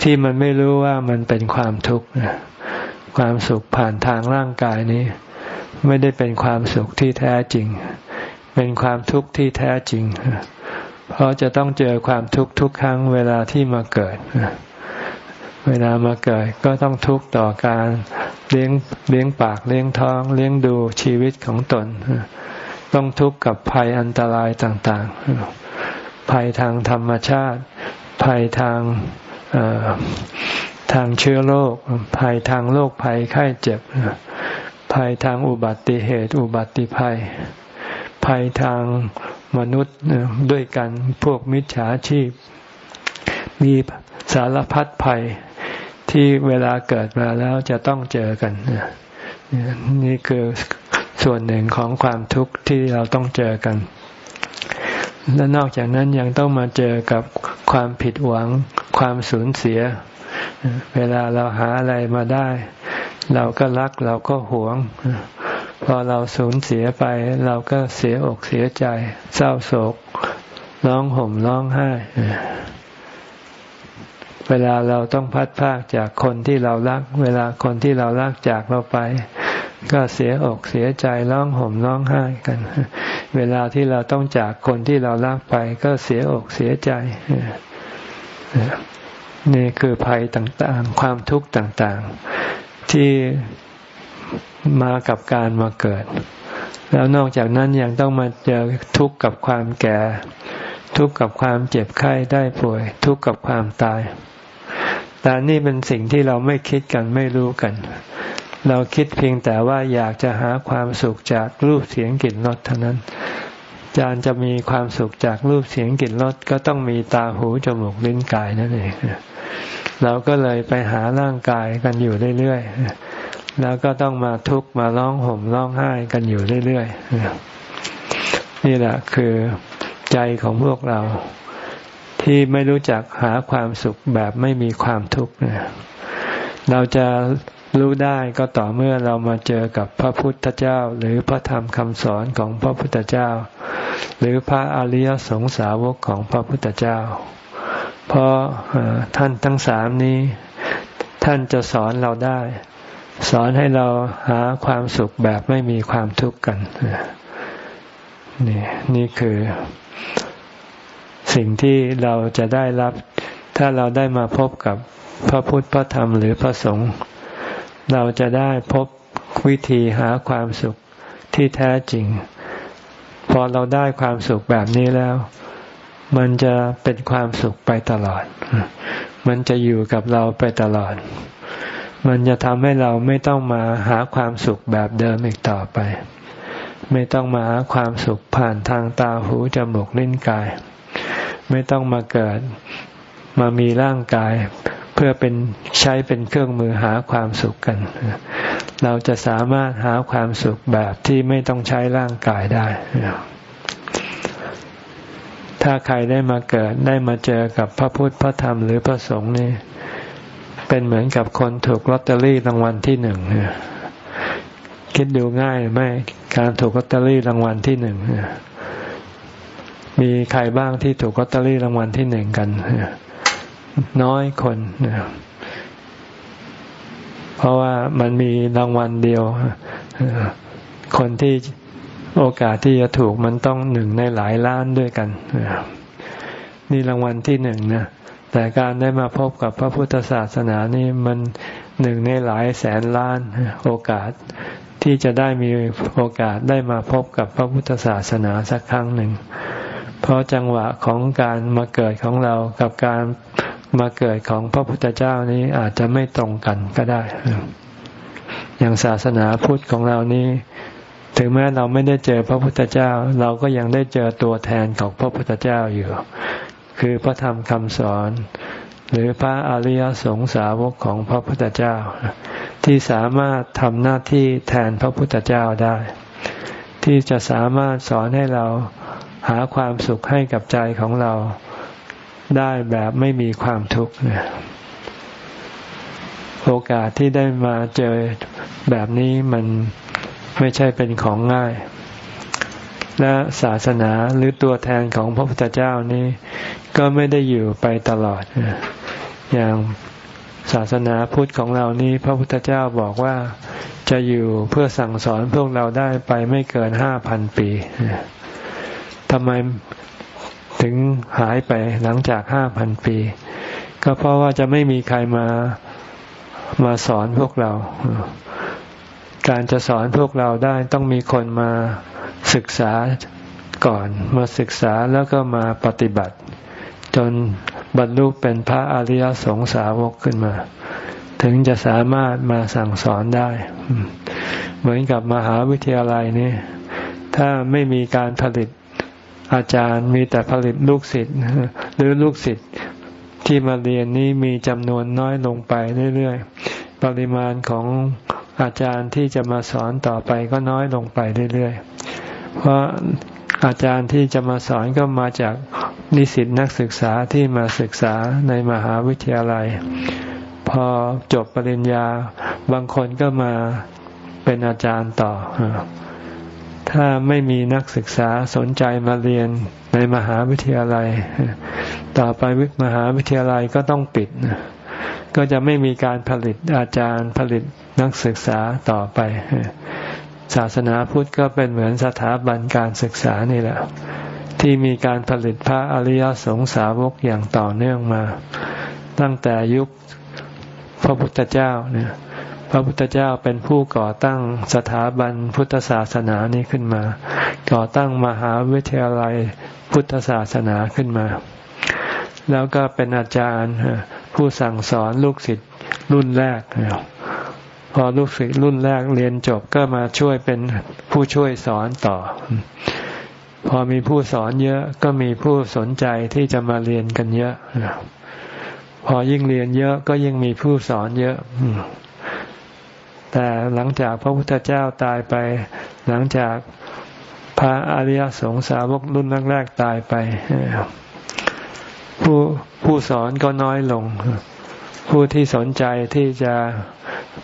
ที่มันไม่รู้ว่ามันเป็นความทุกข์ ความสุขผ่านทางร่างกายนี้ ไม่ได้เป็นความสุขที่แท้จริง เป็นความทุกข์ที่แท้จริง เพราะจะต้องเจอความทุกข์ทุกครั้งเวลาที่มาเกิด เวลามาเกิดก็ต้องทุกข์ต่อการเลี้ยงเลี้ยงปากเลี้ยงท้อง เลี้ยงดูชีวิตของตน ต้องทุกข์กับภัยอันตรายต่าง ๆ ภัยทางธรรมชาติ ภัยทาง ทางเชื้อโรค ภัยทางโรคภัยไข้เจ็บ ภัยทางอุบัติเหตุ อุบัติภัย ภัยทางมนุษย์ด้วยกันพวกมิจฉาชีพ มีสารพัดภัยที่เวลาเกิดมาแล้วจะต้องเจอกัน นี่คือส่วนหนึ่งของความทุกข์ที่เราต้องเจอกัน และนอกจากนั้นยังต้องมาเจอกับความผิดหวัง ความสูญเสีย เวลาเราหาอะไรมาได้ เราก็รักเราก็หวง พอเราสูญเสียไป เราก็เสียอกเสียใจ เศร้าโศกร้องห่มร้องไห้ เวลาเราต้องพัดพากจากคนที่เรารัก เวลาคนที่เรารักจากเราไป ก็เสียอกเสียใจร้องห่มร้องไห้กัน เวลาที่เราต้องจากคนที่เรารักไป ก็เสียอกเสียใจ นี่คือภัยต่างๆ ความทุกข์ต่างๆ ที่มากับการมาเกิด แล้วนอกจากนั้นยังต้องมาเจอทุกข์กับความแก่ ทุกข์กับความเจ็บไข้ได้ป่วย ทุกข์กับความตาย แต่นี่เป็นสิ่งที่เราไม่คิดกันไม่รู้กัน เราคิดเพียงแต่ว่าอยากจะหาความสุขจากรูปเสียงกลิ่นรสเท่านั้น จารจะมีความสุขจากรูปเสียงกลิ่นรสก็ต้องมีตาหูจมูกลิ้นกายนั่นเองเราก็เลยไปหาร่างกายกันอยู่เรื่อยๆแล้วก็ต้องมาทุกข์มาร้องห่มร้องไห้กันอยู่เรื่อยๆนี่แหละคือใจของพวกเราที่ไม่รู้จักหาความสุขแบบไม่มีความทุกข์เราจะรู้ได้ก็ต่อเมื่อเรามาเจอกับพระพุทธเจ้า หรือพระธรรมคำสอนของพระพุทธเจ้า หรือพระอริยสงสาวกของพระพุทธเจ้า เพราะท่านทั้งสามนี้ ท่านจะสอนเราได้ สอนให้เราหาความสุขแบบไม่มีความทุกข์กันนี่นี่คือสิ่งที่เราจะได้รับ ถ้าเราได้มาพบกับพระพุทธพระธรรมหรือพระสงฆ์เราจะได้พบวิธีหาความสุขที่แท้จริง พอเราได้ความสุขแบบนี้แล้ว มันจะเป็นความสุขไปตลอด มันจะอยู่กับเราไปตลอด มันจะทำให้เราไม่ต้องมาหาความสุขแบบเดิมอีกต่อไป ไม่ต้องมาหาความสุขผ่านทางตาหูจมูกลิ้นกาย ไม่ต้องมาเกิดมามีร่างกาย เพื่อเป็นใช้เป็นเครื่องมือหาความสุขกัน เราจะสามารถหาความสุขแบบที่ไม่ต้องใช้ร่างกายได้ ถ้าใครได้มาเกิดได้มาเจอกับพระพุทธพระธรรมหรือพระสงฆ์นี่เป็นเหมือนกับคนถูกลอตเตอรี่รางวัลที่หนึ่งคิดดูง่ายไหมการถูกลอตเตอรี่รางวัลที่หนึ่งมีใครบ้างที่ถูกลอตเตอรี่รางวัลที่หนึ่งกัน น้อยคนเพราะว่ามันมีรางวัลเดียว คนที่โอกาสที่จะถูกมันต้องหนึ่งในหลายล้านด้วยกัน นี่รางวัลที่หนึ่งนะ แต่การได้มาพบกับพระพุทธศาสนานี่มันหนึ่งในหลายแสนล้านโอกาสที่จะได้มีโอกาสได้มาพบกับพระพุทธศาสนาสักครั้งหนึ่ง เพราะจังหวะของการมาเกิดของเรากับการ มาเกิดของพระพุทธเจ้านี้อาจจะไม่ตรงกันก็ได้ อย่างศาสนาพุทธของเรานี้ ถึงแม้เราไม่ได้เจอพระพุทธเจ้า เราก็ยังได้เจอตัวแทนของพระพุทธเจ้าอยู่ คือพระธรรมคำสอน หรือพระอริยสงสาวกของพระพุทธเจ้า ที่สามารถทำหน้าที่แทนพระพุทธเจ้าได้ ที่จะสามารถสอนให้เราหาความสุขให้กับใจของเรา ได้แบบไม่มีความทุกข์โอกาสที่ได้มาเจอแบบนี้มันไม่ใช่เป็นของง่าย และศาสนาหรือตัวแทนของพระพุทธเจ้านี้ ก็ไม่ได้อยู่ไปตลอด อย่างศาสนาพุทธของเรานี้ พระพุทธเจ้าบอกว่าจะอยู่เพื่อสั่งสอนพวกเราได้ไปไม่เกินห้าพันปีทำไม ถึงหายไปหลังจากห้าพันปี ก็เพราะว่าจะไม่มีใครมามาสอนพวกเรา การจะสอนพวกเราได้ต้องมีคนมาศึกษาก่อน มาศึกษาแล้วก็มาปฏิบัติ จนบรรลุเป็นพระอริยสงสาวกขึ้นมา ถึงจะสามารถมาสั่งสอนได้ เหมือนกับมหาวิทยาลัยนี่ถ้าไม่มีการผลิต อาจารย์มีแต่ผลิตลูกศิษย์หรือลูกศิษย์ที่มาเรียนนี้มีจำนวนน้อยลงไปเรื่อยๆ ปริมาณของอาจารย์ที่จะมาสอนต่อไปก็น้อยลงไปเรื่อยๆ เพราะอาจารย์ที่จะมาสอนก็มาจากนิสิตนักศึกษาที่มาศึกษาในมหาวิทยาลัย พอจบปริญญาบางคนก็มาเป็นอาจารย์ต่อ ถ้าไม่มีนักศึกษาสนใจมาเรียนในมหาวิทยาลัย ต่อไปวิมหาวิทยาลัยก็ต้องปิด ก็จะไม่มีการผลิตอาจารย์ผลิตนักศึกษาต่อไป ศาสนาพุทธก็เป็นเหมือนสถาบันการศึกษานี่แหละ ที่มีการผลิตพระอริยสงสาวกอย่างต่อเนื่องมา ตั้งแต่ยุคพระพุทธเจ้าเนี่ย พระพุทธเจ้าเป็นผู้ก่อตั้งสถาบันพุทธศาสนานี้ขึ้นมา ก่อตั้งมหาวิทยาลัยพุทธศาสนาขึ้นมา แล้วก็เป็นอาจารย์ผู้สั่งสอนลูกศิษย์รุ่นแรก พอลูกศิษย์รุ่นแรกเรียนจบก็มาช่วยเป็นผู้ช่วยสอนต่อ พอมีผู้สอนเยอะก็มีผู้สนใจที่จะมาเรียนกันเยอะ พอยิ่งเรียนเยอะก็ยิ่งมีผู้สอนเยอะ แต่หลังจากพระพุทธเจ้าตายไป หลังจากพระอริยสงสาวกรุ่นแรกๆตายไป ผู้ผู้สอนก็น้อยลง ผู้ที่สนใจที่จะ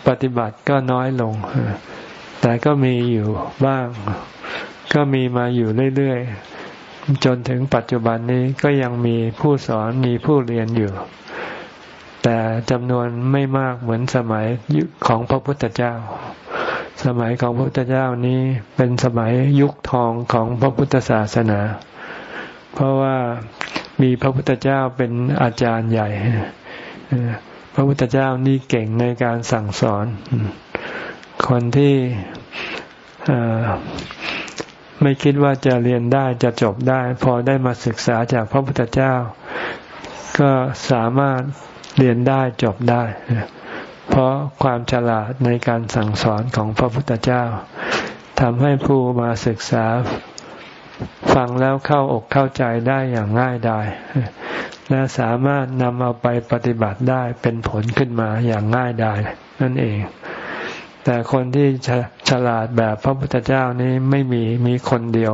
ปฏิบัติก็น้อยลง แต่ก็มีอยู่บ้าง ก็มีมาอยู่เรื่อยๆจนถึงปัจจุบันนี้ก็ยังมีผู้สอนมีผู้เรียนอยู่ แต่จำนวนไม่มากเหมือนสมัยของพระพุทธเจ้า สมัยของพระพุทธเจ้านี้เป็นสมัยยุคทองของพระพุทธศาสนา เพราะว่ามีพระพุทธเจ้าเป็นอาจารย์ใหญ่ พระพุทธเจ้านี่เก่งในการสั่งสอน คนที่ไม่คิดว่าจะเรียนได้จะจบได้ พอได้มาศึกษาจากพระพุทธเจ้า ก็สามารถ เรียนได้จบได้ เพราะความฉลาดในการสั่งสอนของพระพุทธเจ้าทำให้ผู้มาศึกษาฟังแล้วเข้าอกเข้าใจได้อย่างง่ายดายและสามารถนำเอาไปปฏิบัติได้เป็นผลขึ้นมาอย่างง่ายดายนั่นเอง แต่คนที่ฉลาดแบบพระพุทธเจ้านี้ไม่มีมีคนเดียว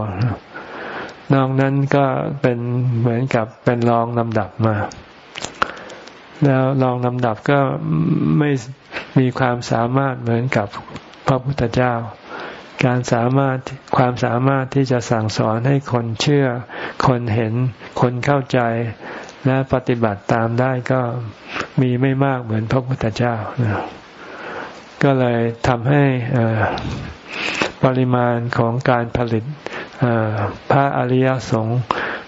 นอกนั้นก็เป็นเหมือนกับเป็นรองลำดับมา แล้วลองลำดับก็ไม่มีความสามารถเหมือนกับพระพุทธเจ้า การสามารถความสามารถที่จะสั่งสอนให้คนเชื่อ คนเห็น คนเข้าใจ และปฏิบัติตามได้ก็มีไม่มากเหมือนพระพุทธเจ้า ก็เลยทำให้ปริมาณของการผลิตพระอริยสงฆ์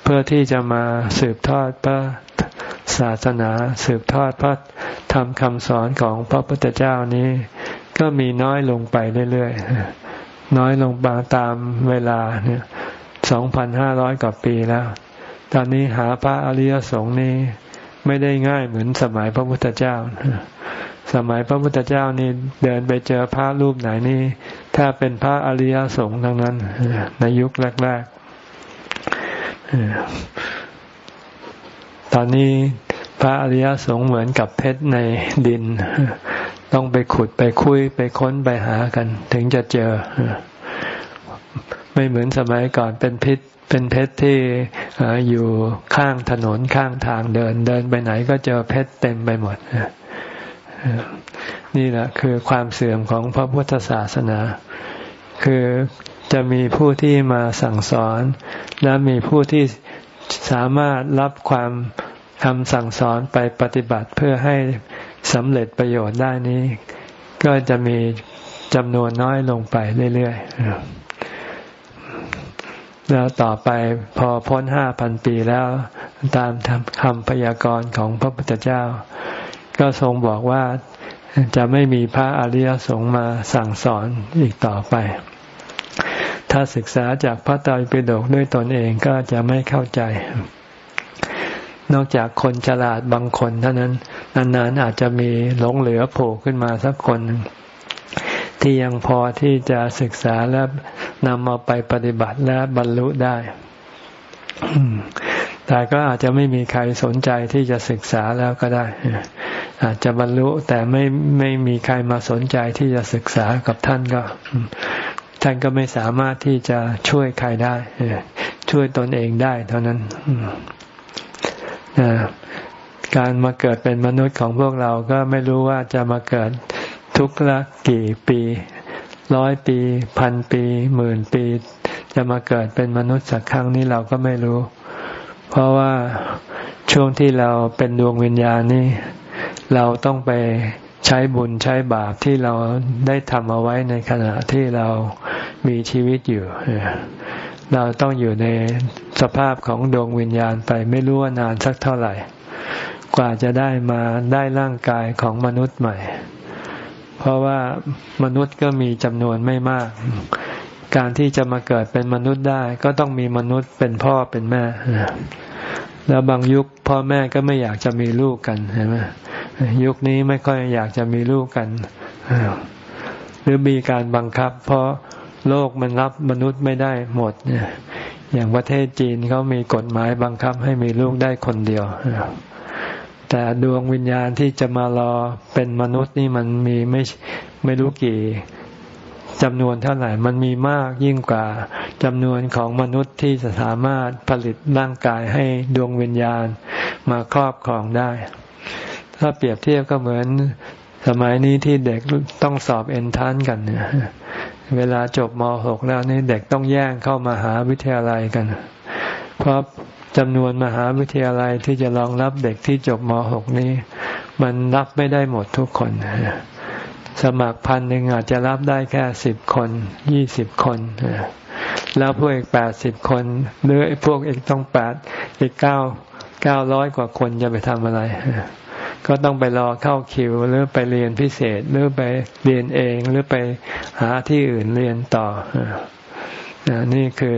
เพื่อที่จะมาสืบทอดพระ ศาสนาสืบทอดพระธรรมคำสอนของพระพุทธเจ้านี้ ก็มีน้อยลงไปเรื่อยๆ น้อยลงบาตามเวลาเนี่ยสองพันห้าร้อยกว่าปีแล้ว ตอนนี้หาพระอริยสงฆ์นี้ไม่ได้ง่ายเหมือนสมัยพระพุทธเจ้า สมัยพระพุทธเจ้านี่เดินไปเจอพระรูปไหนนี่ถ้าเป็นพระอริยสงฆ์ทั้งนั้น ในยุคแรกๆ ตอนนี้พระอริยสงฆ์เหมือนกับเพชรในดิน ต้องไปขุดไปคุยไปค้นไปหากัน ถึงจะเจอ ไม่เหมือนสมัยก่อนเป็นพิษเป็นเพชรที่อยู่ข้างถนนข้างทางเดิน เดินไปไหนก็เจอเพชรเต็มไปหมดนี่แหละคือความเสื่อมของพระพุทธศาสนา คือจะมีผู้ที่มาสั่งสอน และมีผู้ที่ สามารถรับความคำสั่งสอนไปปฏิบัติเพื่อให้สำเร็จประโยชน์ได้นี้ ก็จะมีจำนวนน้อยลงไปเรื่อยๆ แล้วต่อไปพอพ้นห้าพันปีแล้วตามคำพยากรณ์ของพระพุทธเจ้า ก็ทรงบอกว่าจะไม่มีพระอริยสงฆ์มาสั่งสอนอีกต่อไป ถ้าศึกษาจากพระไตรปิฎกด้วยตนเองก็จะไม่เข้าใจ นอกจากคนฉลาดบางคนเท่านั้น นานๆอาจจะมีหลงเหลือโผล่ขึ้นมาสักคนที่ยังพอที่จะศึกษาและนำมาไปปฏิบัติและบรรลุได้ แต่ก็อาจจะไม่มีใครสนใจที่จะศึกษาแล้วก็ได้ อาจจะบรรลุแต่ไม่ไม่มีใครมาสนใจที่จะศึกษากับท่านก็ ท่านก็ไม่สามารถที่จะช่วยใครได้ ช่วยตนเองได้ เท่านั้นการมาเกิดเป็นมนุษย์ของพวกเราก็ไม่รู้ว่าจะมาเกิดทุกละกี่ปีร้อยปีพันปีหมื่นปี จะมาเกิดเป็นมนุษย์สักครั้งนี้เราก็ไม่รู้ เพราะว่าช่วงที่เราเป็นดวงวิญญาณนี่เราต้องไป ใช้บุญใช้บาปที่เราได้ทำเอาไว้ในขณะที่เรามีชีวิตอยู่ เราต้องอยู่ในสภาพของดวงวิญญาณไปไม่รู้ว่านานสักเท่าไหร่ กว่าจะได้มาได้ร่างกายของมนุษย์ใหม่ เพราะว่ามนุษย์ก็มีจำนวนไม่มาก การที่จะมาเกิดเป็นมนุษย์ได้ ก็ต้องมีมนุษย์เป็นพ่อเป็นแม่ แล้วบางยุคพ่อแม่ก็ไม่อยากจะมีลูกกันเห็นไหม ยุคนี้ไม่ค่อยอยากจะมีลูกกัน หรือมีการบังคับ เพราะโลกมันรับมนุษย์ไม่ได้หมดเนี่ยอย่างประเทศจีนเขามีกฎหมายบังคับให้มีลูกได้คนเดียวแต่ดวงวิญญาณที่จะมารอเป็นมนุษย์นี่มันมีไม่ไม่รู้กี่จำนวนเท่าไหร่ มันมีมากยิ่งกว่าจำนวนของมนุษย์ที่จะสามารถผลิตร่างกายให้ดวงวิญญาณมาครอบครองได้ ถ้าเปรียบเทียบก็เหมือนสมัยนี้ที่เด็กต้องสอบเอนทานกันเนี่ยเวลาจบม .6 แล้วนี่เด็กต้องแย่งเข้ามาหาวิทยาลัยกัน เพราะจำนวนมหาวิทยาลัยที่จะรองรับเด็กที่จบม .6 นี้ มันรับไม่ได้หมดทุกคน สมัครพันหนึ่งอาจจะรับได้แค่สิบคนยี่สิบคนแล้วพวกอีกแปดสิบคนหรือพวกอีกต้องแปดอีกเก้าเก้าร้อยกว่าคนจะไปทำอะไร ก็ต้องไปรอเข้าคิวหรือไปเรียนพิเศษหรือไปเรียนเองหรือไปหาที่อื่นเรียนต่อนี่คือ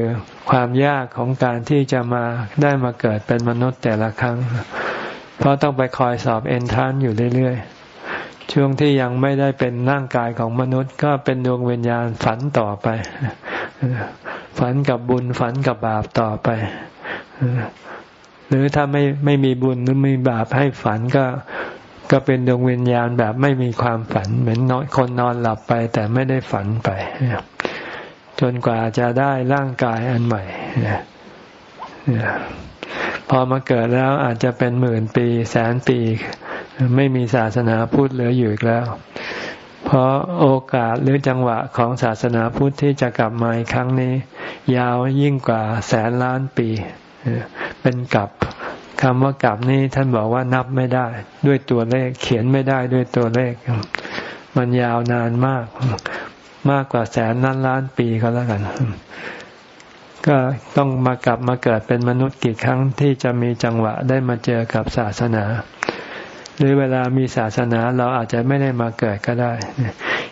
ความยากของการที่จะมาได้มาเกิดเป็นมนุษย์แต่ละครั้ง เพราะต้องไปคอยสอบเอนทานอยู่เรื่อยๆ ช่วงที่ยังไม่ได้เป็นร่างกายของมนุษย์ ก็เป็นดวงวิญญาณฝันต่อไป ฝันกับบุญฝันกับบาปต่อไป หรือถ้าไม่ไม่มีบุญหรือไม่บาปให้ฝันก็ก็เป็นดวงวิญญาณแบบไม่มีความฝัน เหมือนนอนคนนอนหลับไป แต่ไม่ได้ฝันไป จนกว่าจะได้ร่างกายอันใหม่พอมาเกิดแล้วอาจจะเป็นหมื่นปีแสนปี ไม่มีศาสนาพุทธเหลืออยู่อีกแล้ว เพราะโอกาสหรือจังหวะของศาสนาพุทธที่จะกลับมาอีกครั้งนี้ ยาวยิ่งกว่าแสนล้านปี เป็นกลับคำว่ากลับนี้ท่านบอกว่านับไม่ได้ ด้วยตัวเลข เขียนไม่ได้ด้วยตัวเลข มันยาวนานมาก มากกว่าแสนล้านล้านปีก็แล้วกัน ก็ต้องมากลับมาเกิดเป็นมนุษย์กี่ครั้งที่จะมีจังหวะได้มาเจอกับศาสนา หรือเวลามีศาสนาเราอาจจะไม่ได้มาเกิดก็ได้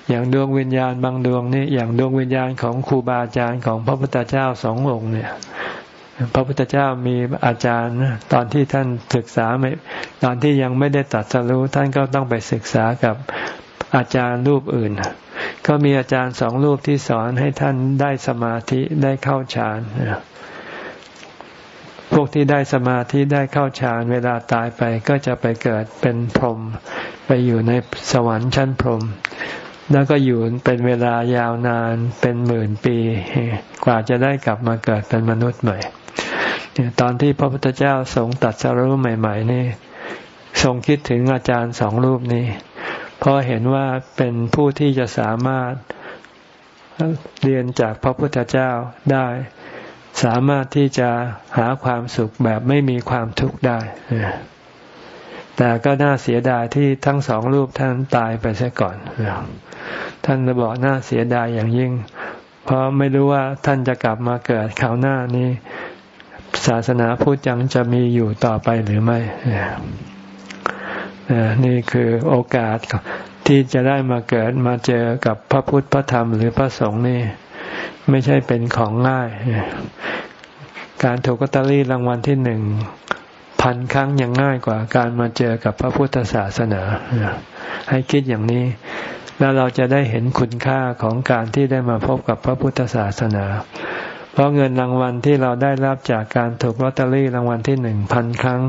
อย่างดวงวิญญาณบางดวงนี่อย่างดวงวิญญาณของครูบาอาจารย์ของพระพุทธเจ้าสององค์เนี่ย พระพุทธเจ้ามีอาจารย์ตอนที่ท่านศึกษาตอนที่ยังไม่ได้ตัดสรู้ท่านก็ต้องไปศึกษากับอาจารย์รูปอื่น ก็มีอาจารย์สองรูปที่สอนให้ท่านได้สมาธิได้เข้าฌานพวกที่ได้สมาธิได้เข้าฌานเวลาตายไปก็จะไปเกิดเป็นพรหมไปอยู่ในสวรรค์ชั้นพรหม แล้วก็อยู่เป็นเวลายาวนานเป็นหมื่นปี กว่าจะได้กลับมาเกิดเป็นมนุษย์ใหม่ตอนที่พระพุทธเจ้าทรงตัดสรู้ใหม่ ๆ นี่ทรงคิดถึงอาจารย์สองรูปนี้ เพราะเห็นว่าเป็นผู้ที่จะสามารถเรียนจากพระพุทธเจ้าได้ สามารถที่จะหาความสุขแบบไม่มีความทุกข์ได้แต่ก็น่าเสียดายที่ทั้งสองรูปท่านตายไปซะก่อน ท่านระบอกน่าเสียดายอย่างยิ่ง เพราะไม่รู้ว่าท่านจะกลับมาเกิดคราวหน้านี้ ศาสนาพุทธยังจะมีอยู่ต่อไปหรือไม่นี่คือโอกาสที่จะได้มาเกิดมาเจอกับพระพุทธพระธรรมหรือพระสงฆ์นี่ ไม่ใช่เป็นของง่าย การถูกกตเตอรี่รางวัลที่หนึ่งพันครั้งยังง่ายกว่าการมาเจอกับพระพุทธศาสนา ให้คิดอย่างนี้ แล้วเราจะได้เห็นคุณค่าของการที่ได้มาพบกับพระพุทธศาสนา เพราะเงินรางวัลที่เราได้รับจากการถูกลอตเตอรี่รางวัลที่หนึ่งพันครั้ง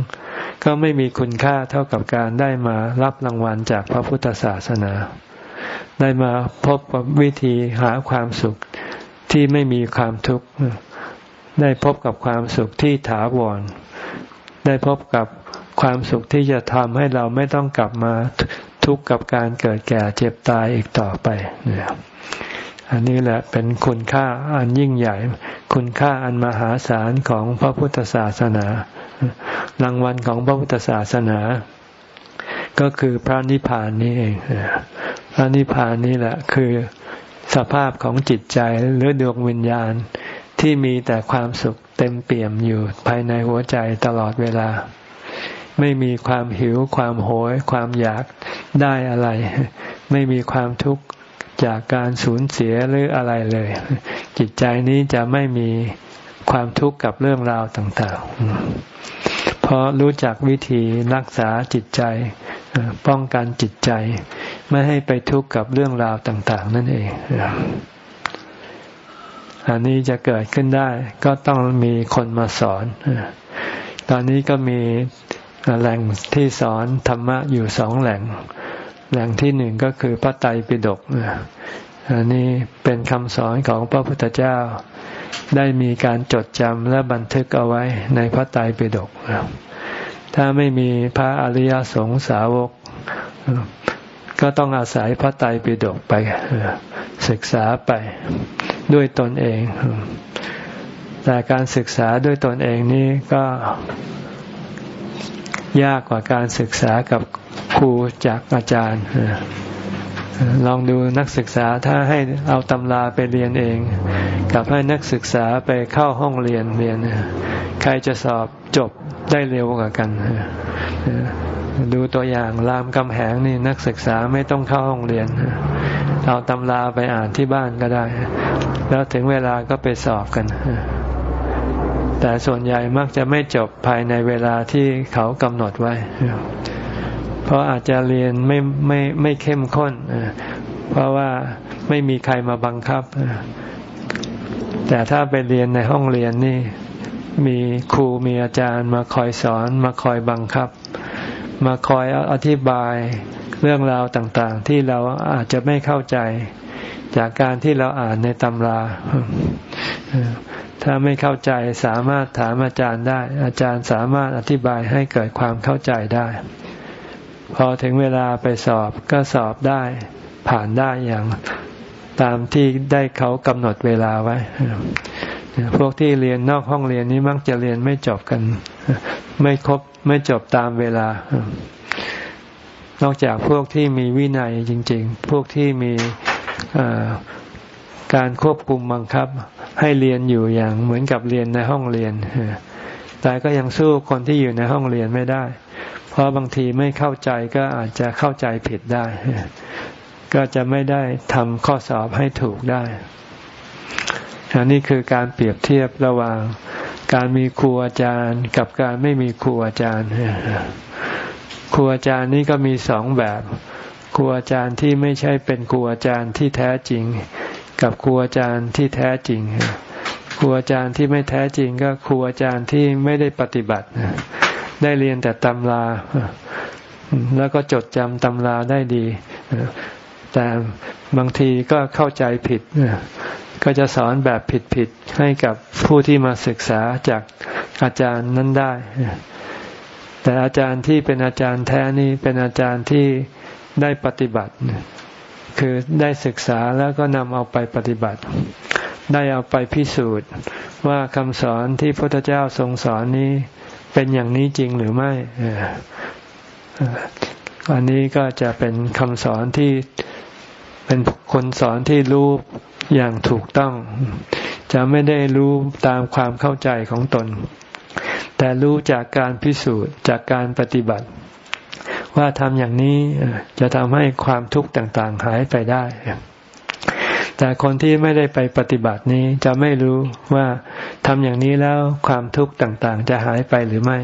ก็ไม่มีคุณค่าเท่ากับการได้มารับรางวัลจากพระพุทธศาสนา ได้มาพบกับวิธีหาความสุขที่ไม่มีความทุกข์ ได้พบกับความสุขที่ถาวร ได้พบกับความสุขที่จะทำให้เราไม่ต้องกลับมา ทุกข์กับการเกิดแก่เจ็บตายอีกต่อไปอันนี้แหละเป็นคุณค่าอันยิ่งใหญ่ คุณค่าอันมหาศาลของพระพุทธศาสนา รางวัลของพระพุทธศาสนา ก็คือพระนิพพานนี้เองพระนิพพานนี้แหละคือสภาพของจิตใจหรือดวงวิญญาณที่มีแต่ความสุขเต็มเปี่ยมอยู่ภายในหัวใจตลอดเวลา ไม่มีความหิว ความโหย ความอยากได้อะไร ไม่มีความทุกข์จากการสูญเสียหรืออะไรเลย จิตใจนี้จะไม่มีความทุกข์กับเรื่องราวต่างๆ เพราะรู้จักวิธีรักษาจิตใจ ป้องกันจิตใจ ไม่ให้ไปทุกข์กับเรื่องราวต่าง ๆ นั่นเอง อันนี้จะเกิดขึ้นได้ ก็ต้องมีคนมาสอน ตอนนี้ก็มี แหล่งที่สอนธรรมะอยู่สองแหล่ง แหล่งที่หนึ่งก็คือพระไตรปิฎกอันนี้เป็นคำสอนของพระพุทธเจ้า ได้มีการจดจำและบันทึกเอาไว้ในพระไตรปิฎกถ้าไม่มีพระอริยสงสาวก ก็ต้องอาศัยพระไตรปิฎกไปศึกษาไปด้วยตนเอง แต่การศึกษาด้วยตนเองนี้ก็ ยากกว่าการศึกษากับครูจากอาจารย์ ลองดูนักศึกษาถ้าให้เอาตำราไปเรียนเอง กับให้นักศึกษาไปเข้าห้องเรียนเรียน ใครจะสอบจบได้เร็วกว่ากัน ดูตัวอย่างรามกำแหงนี่นักศึกษาไม่ต้องเข้าห้องเรียน เอาตำราไปอ่านที่บ้านก็ได้ แล้วถึงเวลาก็ไปสอบกัน แต่ส่วนใหญ่มักจะไม่จบภายในเวลาที่เขากำหนดไว้ เพราะอาจจะเรียนไม่ไม่ไม่เข้มข้น เพราะว่าไม่มีใครมาบังคับ แต่ถ้าไปเรียนในห้องเรียนนี่ มีครูมีอาจารย์มาคอยสอนมาคอยบังคับ มาคอยอธิบายเรื่องราวต่างๆ ที่เราอาจจะไม่เข้าใจจากการที่เราอ่านในตำรา ถ้าไม่เข้าใจสามารถถามอาจารย์ได้ อาจารย์สามารถอธิบายให้เกิดความเข้าใจได้ พอถึงเวลาไปสอบก็สอบได้ ผ่านได้อย่างตามที่ได้เขากำหนดเวลาไว้ พวกที่เรียนนอกห้องเรียนนี้มักจะเรียนไม่จบกัน ไม่ครบไม่จบตามเวลา นอกจากพวกที่มีวินัยจริง ๆ พวกที่มี การควบคุมบังคับ ให้เรียนอยู่อย่างเหมือนกับเรียนในห้องเรียน แต่ก็ยังสู้คนที่อยู่ในห้องเรียนไม่ได้ เพราะบางทีไม่เข้าใจก็อาจจะเข้าใจผิดได้ ก็จะไม่ได้ทำข้อสอบให้ถูกได้อันนี้คือการเปรียบเทียบระหว่างการมีครูอาจารย์กับการไม่มีครูอาจารย์ ครูอาจารย์นี้ก็มีสองแบบ ครูอาจารย์ที่ไม่ใช่เป็นครูอาจารย์ที่แท้จริง กับครูอาจารย์ที่แท้จริงครูอาจารย์ที่ไม่แท้จริงก็ครูอาจารย์ที่ไม่ได้ปฏิบัติได้เรียนแต่ตำราแล้วก็จดจำตำราได้ดี แต่บางทีก็เข้าใจผิด ก็จะสอนแบบผิดๆให้กับผู้ที่มาศึกษาจากอาจารย์นั้นได้ แต่อาจารย์ที่เป็นอาจารย์แท้นี่เป็นอาจารย์ที่ได้ปฏิบัติ คือได้ศึกษาแล้วก็นำเอาไปปฏิบัติ ได้เอาไปพิสูจน์ว่าคำสอนที่พระพุทธเจ้าทรงสอนนี้เป็นอย่างนี้จริงหรือไม่อันนี้ก็จะเป็นคำสอนที่เป็นคนสอนที่รู้อย่างถูกต้อง จะไม่ได้รู้ตามความเข้าใจของตน แต่รู้จากการพิสูจน์จากการปฏิบัติ ว่าทำอย่างนี้จะทำให้ความทุกข์ต่างๆหายไปได้ แต่คนที่ไม่ได้ไปปฏิบัตินี้จะไม่รู้ว่าทำอย่างนี้แล้วความทุกข์ต่างๆ จะหายไปหรือไม่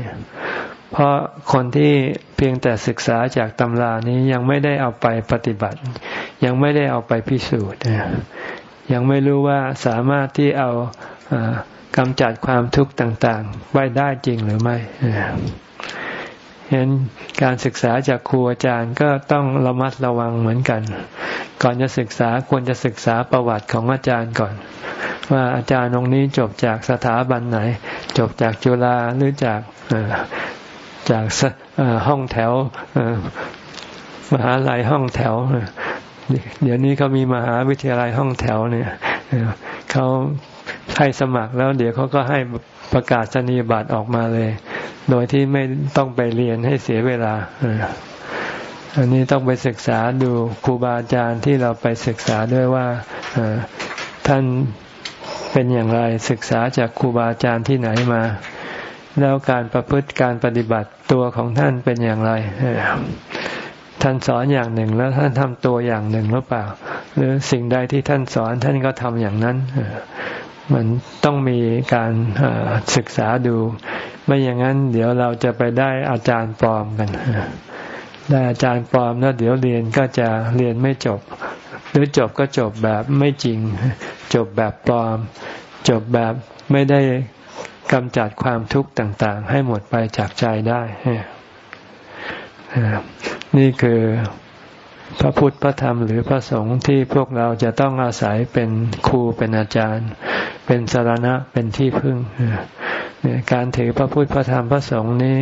เพราะคนที่เพียงแต่ศึกษาจากตำรานี้ยังไม่ได้เอาไปปฏิบัติ ยังไม่ได้เอาไปพิสูจน์ยังไม่รู้ว่าสามารถที่เอากำจัดความทุกข์ต่างๆไว้ได้จริงหรือไม่ เห็นการศึกษาจากครูอาจารย์ก็ต้องระมัดระวังเหมือนกัน ก่อนจะศึกษาควรจะศึกษาประวัติของอาจารย์ก่อน ว่าอาจารย์องค์นี้จบจากสถาบันไหน จบจากจุฬาหรือจากจากห้องแถวมหาลัยห้องแถว เดี๋ยวนี้เขามีมหาวิทยาลัยห้องแถวเนี่ยเขา ให้สมัครแล้วเดี๋ยวเขาก็ให้ประกาศนียบัตรออกมาเลย โดยที่ไม่ต้องไปเรียนให้เสียเวลาอันนี้ต้องไปศึกษาดูครูบาอาจารย์ที่เราไปศึกษาด้วยว่าท่านเป็นอย่างไรศึกษาจากครูบาอาจารย์ที่ไหนมา แล้วการประพฤติการปฏิบัติตัวของท่านเป็นอย่างไรท่านสอนอย่างหนึ่งแล้วท่านทำตัวอย่างหนึ่งหรือเปล่า หรือสิ่งใดที่ท่านสอนท่านก็ทำอย่างนั้น มันต้องมีการศึกษาดู ไม่อย่างนั้น เดี๋ยวเราจะไปได้อาจารย์ปลอมกัน ได้อาจารย์ปลอมแล้วเดี๋ยวเรียนก็จะเรียนไม่จบ หรือจบก็จบแบบไม่จริง จบแบบปลอม จบแบบไม่ได้กำจัดความทุกข์ต่าง ๆ ให้หมดไปจากใจได้ นี่คือ พระพุทธพระธรรมหรือพระสงฆ์ที่พวกเราจะต้องอาศัยเป็นครูเป็นอาจารย์ เป็นสารณะเป็นที่พึ่งการถือพระพุทธพระธรรมพระสงฆ์นี้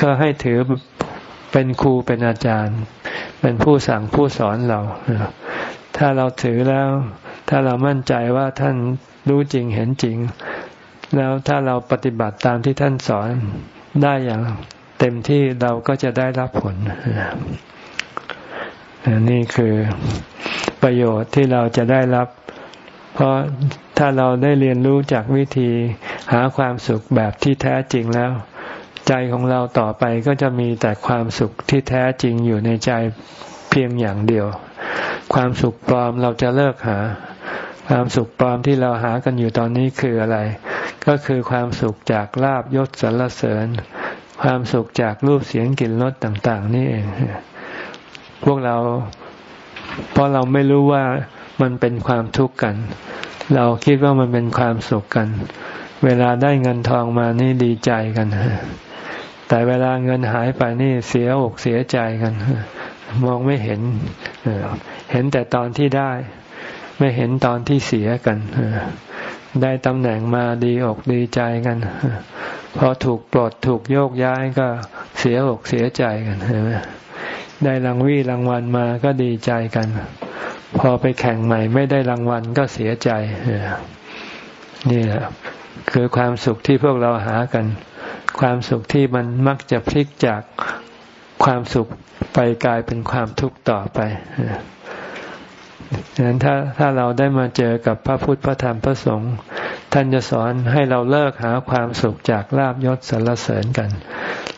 ก็ให้ถือเป็นครูเป็นอาจารย์ เป็นผู้สั่งผู้สอนเรา ถ้าเราถือแล้ว ถ้าเรามั่นใจว่าท่านรู้จริงเห็นจริง แล้วถ้าเราปฏิบัติตามที่ท่านสอนได้อย่างเต็มที่เราก็จะได้รับผล นี่คือประโยชน์ที่เราจะได้รับ เพราะถ้าเราได้เรียนรู้จากวิธีหาความสุขแบบที่แท้จริงแล้ว ใจของเราต่อไปก็จะมีแต่ความสุขที่แท้จริงอยู่ในใจเพียงอย่างเดียว ความสุขปลอมเราจะเลิกหา ความสุขปลอมที่เราหากันอยู่ตอนนี้คืออะไร ก็คือความสุขจากลาบยศสรรเสริญ ความสุขจากรูปเสียงกลิ่นรสต่าง ๆ นี่เอง พวกเรา เพราะเราไม่รู้ว่ามันเป็นความทุกข์กัน เราคิดว่ามันเป็นความสุขกัน เวลาได้เงินทองมานี่ดีใจกัน แต่เวลาเงินหายไปนี่เสียอกเสียใจกัน มองไม่เห็น เห็นแต่ตอนที่ได้ ไม่เห็นตอนที่เสียกัน ได้ตำแหน่งมาดีอกดีใจกัน พอถูกปลดถูกโยกย้ายก็เสียอกเสียใจกันเห็นไหม ได้รางวี่รางวัลมาก็ดีใจกัน พอไปแข่งใหม่ ไม่ได้รางวัลก็เสียใจนี่แหละคือความสุขที่พวกเราหากัน ความสุขที่มันมักจะพลิกจากความสุขไปกลายเป็นความทุกข์ต่อไปดังนั้นถ้าถ้าเราได้มาเจอกับพระพุทธพระธรรมพระสงฆ์ท่านจะสอนให้เราเลิกหาความสุขจากลาบยศสรรเสริญกัน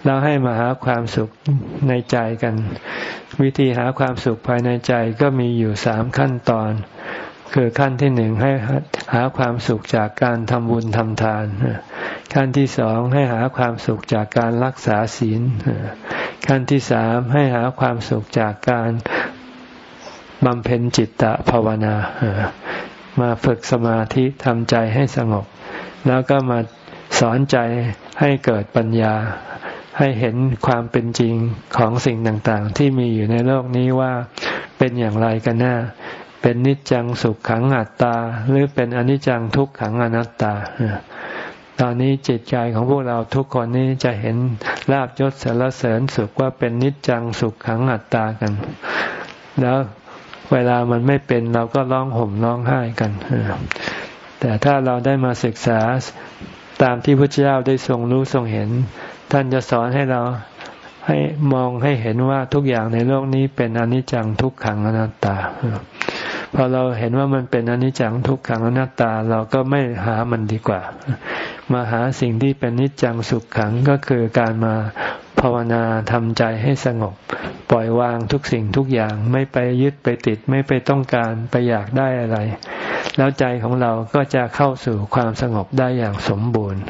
แล้วให้มาหาความสุขในใจกัน วิธีหาความสุขภายในใจก็มีอยู่สามขั้นตอน คือขั้นที่หนึ่งให้หาความสุขจากการทำบุญทำทาน ขั้นที่สองให้หาความสุขจากการรักษาศีล ขั้นที่สามให้หาความสุขจากการบำเพ็ญจิตตภาวนา มาฝึกสมาธิทำใจให้สงบ แล้วก็มาสอนใจให้เกิดปัญญา ให้เห็นความเป็นจริงของสิ่งต่างๆ ที่มีอยู่ในโลกนี้ว่าเป็นอย่างไรกันแน่เป็นนิจจังสุขขังอัตตา หรือเป็นอนิจจังทุกขังอนัตตา ตอนนี้จิตใจของพวกเราทุกคนนี้จะเห็นลาบยศสารเสริญสุขว่าเป็นนิจจังสุขขังอัตตากัน แล้วเวลามันไม่เป็นเราก็ร้องห่มร้องไห้กัน แต่ถ้าเราได้มาศึกษาตามที่พระเจ้าได้ทรงรู้ทรงเห็น ท่านจะสอนให้เราให้มองให้เห็นว่าทุกอย่างในโลกนี้เป็นอนิจจังทุกขังอนัตตาพอเราเห็นว่ามันเป็นอนิจจังทุกขังอนัตตาเราก็ไม่หามันดีกว่า มาหาสิ่งที่เป็นนิจจังสุขขังก็คือการมาภาวนาทำใจให้สงบ ปล่อยวางทุกสิ่งทุกอย่างไม่ไปยึดไปติดไม่ไปต้องการไปอยากได้อะไร แล้วใจของเราก็จะเข้าสู่ความสงบได้อย่างสมบูรณ์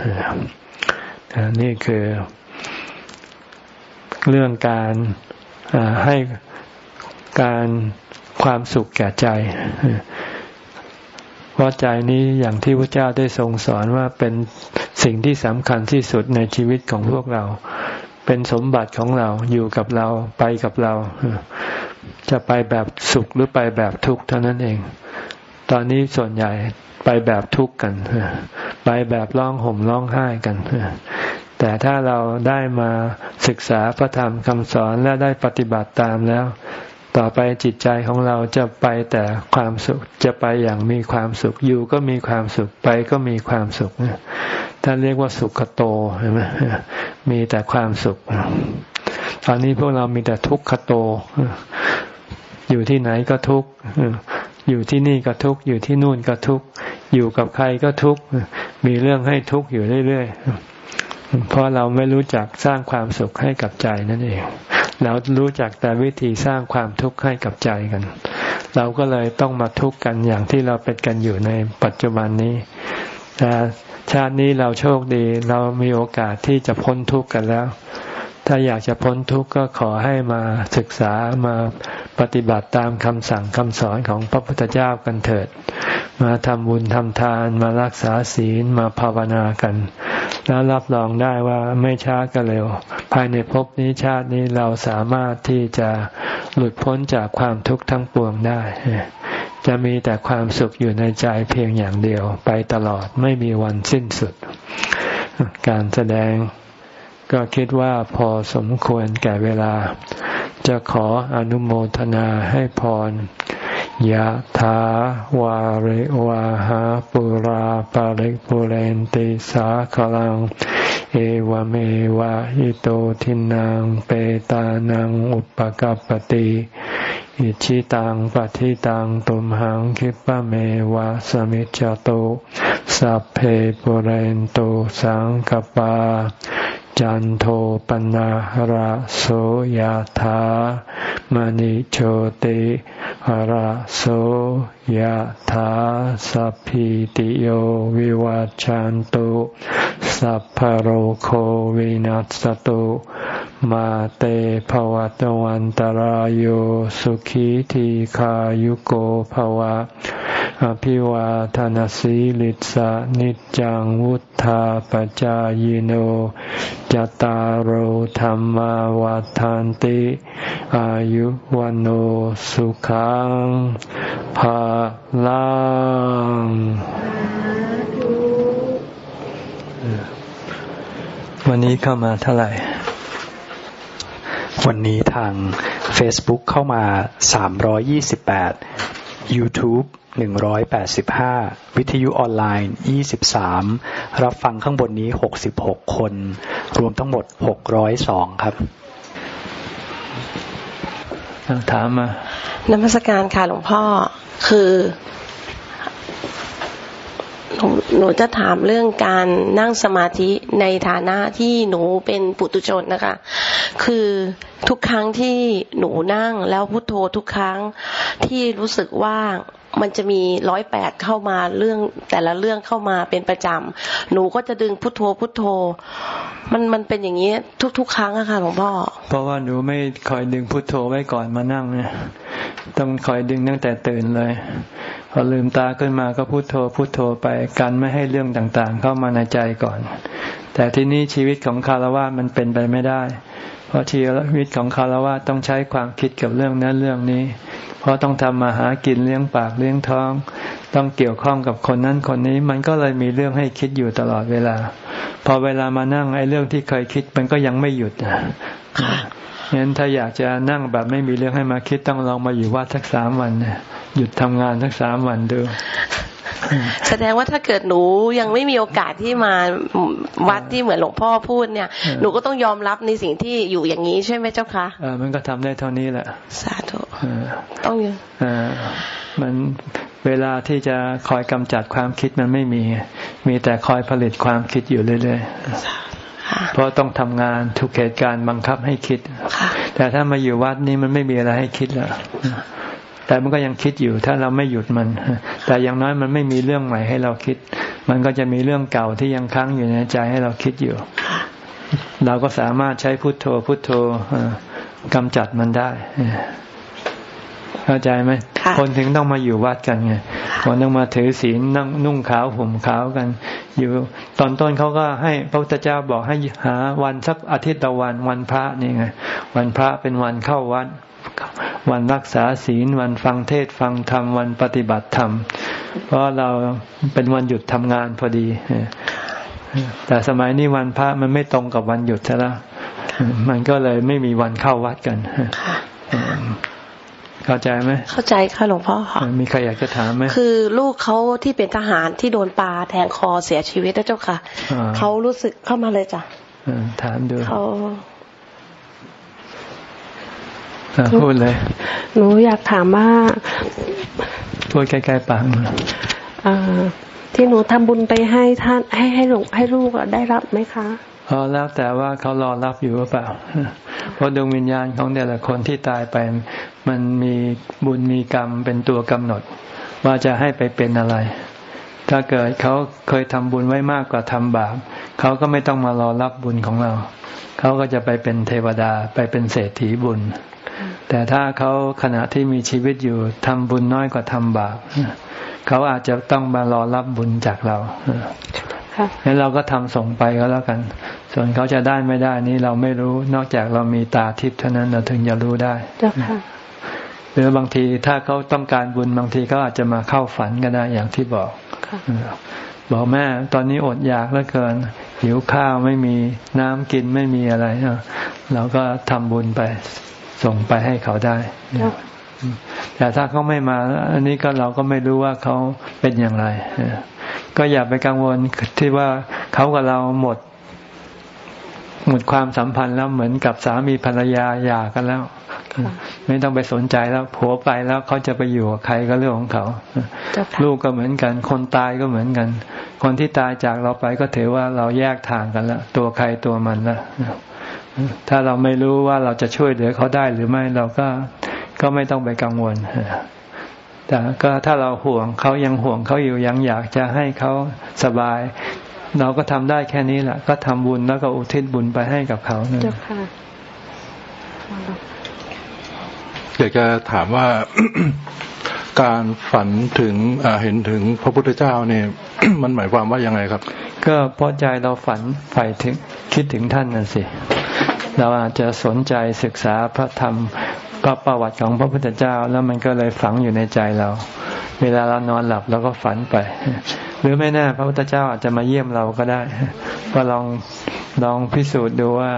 นี่คือเรื่องการให้การความสุขแก่ใจเพราะใจนี้อย่างที่พระเจ้าได้ทรงสอนว่าเป็นสิ่งที่สำคัญที่สุดในชีวิตของพวกเรา เป็นสมบัติของเราอยู่กับเราไปกับเรา จะไปแบบสุขหรือไปแบบทุกข์เท่านั้นเอง ตอนนี้ส่วนใหญ่ไปแบบทุกข์กัน ไปแบบร้องห่มร้องไห้กัน แต่ถ้าเราได้มาศึกษาพระธรรมคำสอนและได้ปฏิบัติตามแล้ว ต่อไปจิตใจของเราจะไปแต่ความสุขจะไปอย่างมีความสุขอยู่ก็มีความสุขไปก็มีความสุขท่านเรียกว่าสุขโตเห็นไหมมีแต่ความสุข ตอนนี้พวกเรามีแต่ทุกขโต อยู่ที่ไหนก็ทุกข์อยู่ที่นี่ก็ทุกข์อยู่ที่นู่นก็ทุกข์อยู่กับใครก็ทุกข์มีเรื่องให้ทุกข์อยู่เรื่อยๆ เพราะเราไม่รู้จักสร้างความสุขให้กับใจนั่นเอง เรารู้จักแต่วิธีสร้างความทุกข์ให้กับใจกัน เราก็เลยต้องมาทุกข์กันอย่างที่เราเป็นกันอยู่ในปัจจุบันนี้แต่ชาตินี้เราโชคดี เรามีโอกาสที่จะพ้นทุกข์กันแล้ว ถ้าอยากจะพ้นทุกข์ก็ขอให้มาศึกษามาปฏิบัติตามคำสั่งคำสอนของพระพุทธเจ้ากันเถิด มาทำบุญทำทานมารักษาศีลมาภาวนากัน แล้วรับรองได้ว่าไม่ช้าก็เร็ว ภายในภพนี้ชาตินี้เราสามารถที่จะหลุดพ้นจากความทุกข์ทั้งปวงได้ จะมีแต่ความสุขอยู่ในใจเพียงอย่างเดียว ไปตลอดไม่มีวันสิ้นสุด การแสดงก็คิดว่าพอสมควรแก่เวลา จะขออนุโมทนาให้พร ยะถาวาริวาหาปุราปาริปุเรนติสาขลัง เอวเมวะอิโตทินังเปตานังอุปกัปติอิชิตังปฏิตังตุมหังคิปะเมวะสมิจจโตสัพเพปุเรนโตสังกปา จันโทปนะระโสยธามณิโชติ ระโสยธาสัพพิติโยวิวัจจันตุสัพพโรโควินัสตุมาเตภวัตวันตารโยสุขีทีขายุโกภวะ อภิวาทานสีลิสานิจังวุธาปจายโนจตารโหธรรมวาทานติ อายุวันโอสุขังภาลังวันนี้เข้ามาเท่าไหร่ วันนี้ทาง Facebook เข้ามา 328 YouTube หนึ่งร้อยแปดสิบห้าวิทยุออนไลน์ยี่สิบสามรับฟังข้างบนนี้หกสิบหกคน รวมทั้งหมดหกร้อยสองครับถามมานมัสการค่ะหลวงพ่อ คือ หนูจะถามเรื่องการนั่งสมาธิในฐานะที่หนูเป็นปุตุชนนะคะ คือทุกครั้งที่หนูนั่งแล้วพุโทโธทุกครั้งที่รู้สึกว่า มันจะมีร้อยแปดเข้ามาเรื่องแต่ละเรื่องเข้ามาเป็นประจำหนูก็จะดึงพุทโธพุทโธ มันมันเป็นอย่างนี้ทุก ๆ ครั้งอะค่ะหลวงพ่อ เพราะว่าหนูไม่คอยดึงพุทโธไว้ก่อนมานั่งเนี่ยต้องคอยดึงตั้งแต่ตื่นเลย พอลืมตาขึ้นมาก็พุโทโธพุโทโธไปกันไม่ให้เรื่องต่างๆ เข้ามาในใจก่อน แต่ที่นี้ชีวิตของคารวะมันเป็นไปไม่ได้ ราะชีวิตของคารวะต้องใช้ความคิดกับเรื่องนั้นเรื่องนี้ เพราะต้องทำมาหากินเลี้ยงปากเลี้ยงท้อง ต้องเกี่ยวข้องกับคนนั้นคนนี้ มันก็เลยมีเรื่องให้คิดอยู่ตลอดเวลา พอเวลามานั่งไอ้เรื่องที่เคยคิดมันก็ยังไม่หยุดอะงั้นถ้าอยากจะนั่งแบบไม่มีเรื่องให้มาคิดต้องลองมาอยู่วัดสักสามวันหยุดทำงานสักสามวันดู แสดงว่าถ้าเกิดหนูยังไม่มีโอกาสที่มาวัดที่เหมือนหลวงพ่อพูดเนี่ย หนูก็ต้องยอมรับในสิ่งที่อยู่อย่างนี้ใช่ไหมเจ้าคะเออมันก็ทำได้เท่านี้แหละ สาธุต้องอยู่มันเวลาที่จะคอยกำจัดความคิดมันไม่มี มีแต่คอยผลิตความคิดอยู่เรื่อยๆเพราะต้องทำงานทุกเหตุการณ์บังคับให้คิด แต่ถ้ามาอยู่วัดนี้มันไม่มีอะไรให้คิดแล้ว แต่มันก็ยังคิดอยู่ ถ้าเราไม่หยุดมัน แต่อย่างน้อยมันไม่มีเรื่องใหม่ให้เราคิด มันก็จะมีเรื่องเก่าที่ยังค้างอยู่ในใจให้เราคิดอยู่ เราก็สามารถใช้พุทโธ พุทโธกำจัดมันได้เข้าใจไหมคนถึงต้องมาอยู่วัดกันไงคนต้องมาถือศีลนั่งนุ่งขาวห่มขาวกัน อยู่ตอนต้นเขาก็ให้พระพุทธเจ้าบอกให้หาวันสักอาทิตย์ตะวันวันพระนี่ไงวันพระเป็นวันเข้าวัด วันรักษาศีล วันฟังเทศฟังธรรม วันปฏิบัติธรรม เพราะเราเป็นวันหยุดทำงานพอดี แต่สมัยนี้วันพระมันไม่ตรงกับวันหยุดใช่ไหมมันก็เลยไม่มีวันเข้าวัดกันเข้าใจไหมเข้าใจค่ะหลวงพ่อค่ะมีใครอยากจะถามไหมคือลูกเขาที่เป็นทหารที่โดนปลาแทงคอเสียชีวิตนะเจ้าค่ะเขารู้สึกเข้ามาเลยจ้ะถามดูเขา พูดเลย หนูอยากถามว่าพูดใกล้ๆปากที่หนูทำบุญไปให้ท่านให้ให้หลวงให้ลูกได้รับไหมคะพอแล้วแต่ว่าเขารอรับอยู่หรือเปล่า เพราะดวงวิญญาณของแต่ละคนที่ตายไป มันมีบุญมีกรรมเป็นตัวกำหนด ว่าจะให้ไปเป็นอะไร ถ้าเกิดเขาเคยทำบุญไว้มากกว่าทำบาปเขาก็ไม่ต้องมารอรับบุญของเรา เขาก็จะไปเป็นเทวดาไปเป็นเศรษฐีบุญ แต่ถ้าเขาขณะที่มีชีวิตอยู่ทำบุญน้อยกว่าทำบาปเขาอาจจะต้องมารอรับบุญจากเรางั้นเราก็ทำส่งไปก็แล้วกัน ส่วนเขาจะได้ไม่ได้นี้เราไม่รู้ นอกจากเรามีตาทิพย์เท่านั้นเราถึงจะรู้ได้หรือบางทีถ้าเขาต้องการบุญบางทีเขาอาจจะมาเข้าฝันก็ได้อย่างที่บอกบอกแม่ตอนนี้อดอยากเหลือเกิน หิวข้าวไม่มีน้ำกินไม่มีอะไรเราก็ทำบุญไป ส่งไปให้เขาได้แต่ถ้าเขาไม่มา อันนี้ก็เราก็ไม่รู้ว่าเขาเป็นอย่างไร ก็อย่าไปกังวลที่ว่าเขากับเราหมด หมดความสัมพันธ์แล้วเหมือนกับสามีภรรยาหย่ากันแล้ว ไม่ต้องไปสนใจแล้วผัวไปแล้วเขาจะไปอยู่กับใครก็เรื่องของเขา ลูกก็เหมือนกัน คนตายก็เหมือนกัน คนที่ตายจากเราไปก็ถือว่าเราแยกทางกันแล้ว ตัวใครตัวมันแล้ว ถ้าเราไม่รู้ว่าเราจะช่วยเหลือเขาได้หรือไม่เราก็ก็ไม่ต้องไปกังวลแต่ก็ถ้าเราห่วงเขายังห่วงเขาอยู่ยังอยากจะให้เขาสบาย เราก็ทำได้แค่นี้แหละก็ทำบุญแล้วก็อุทิศบุญไปให้กับเขาเนี่ยอยากจะถามว่าการฝันถึงเห็นถึงพระพุทธเจ้าเนี่ย มันหมายความว่ายังไงครับ ก็เพราะใจเราฝันใฝ่ถึงคิดถึงท่านนั่นสิ เราอาจจะสนใจศึกษาพระธรรมก็ประวัติของพระพุทธเจ้า แล้วมันก็เลยฝังอยู่ในใจเรา เวลาเรานอนหลับเราก็ฝันไป หรือไม่แน่พระพุทธเจ้าอาจจะมาเยี่ยมเราก็ได้ ก็ลองลองพิสูจน์ดูว่า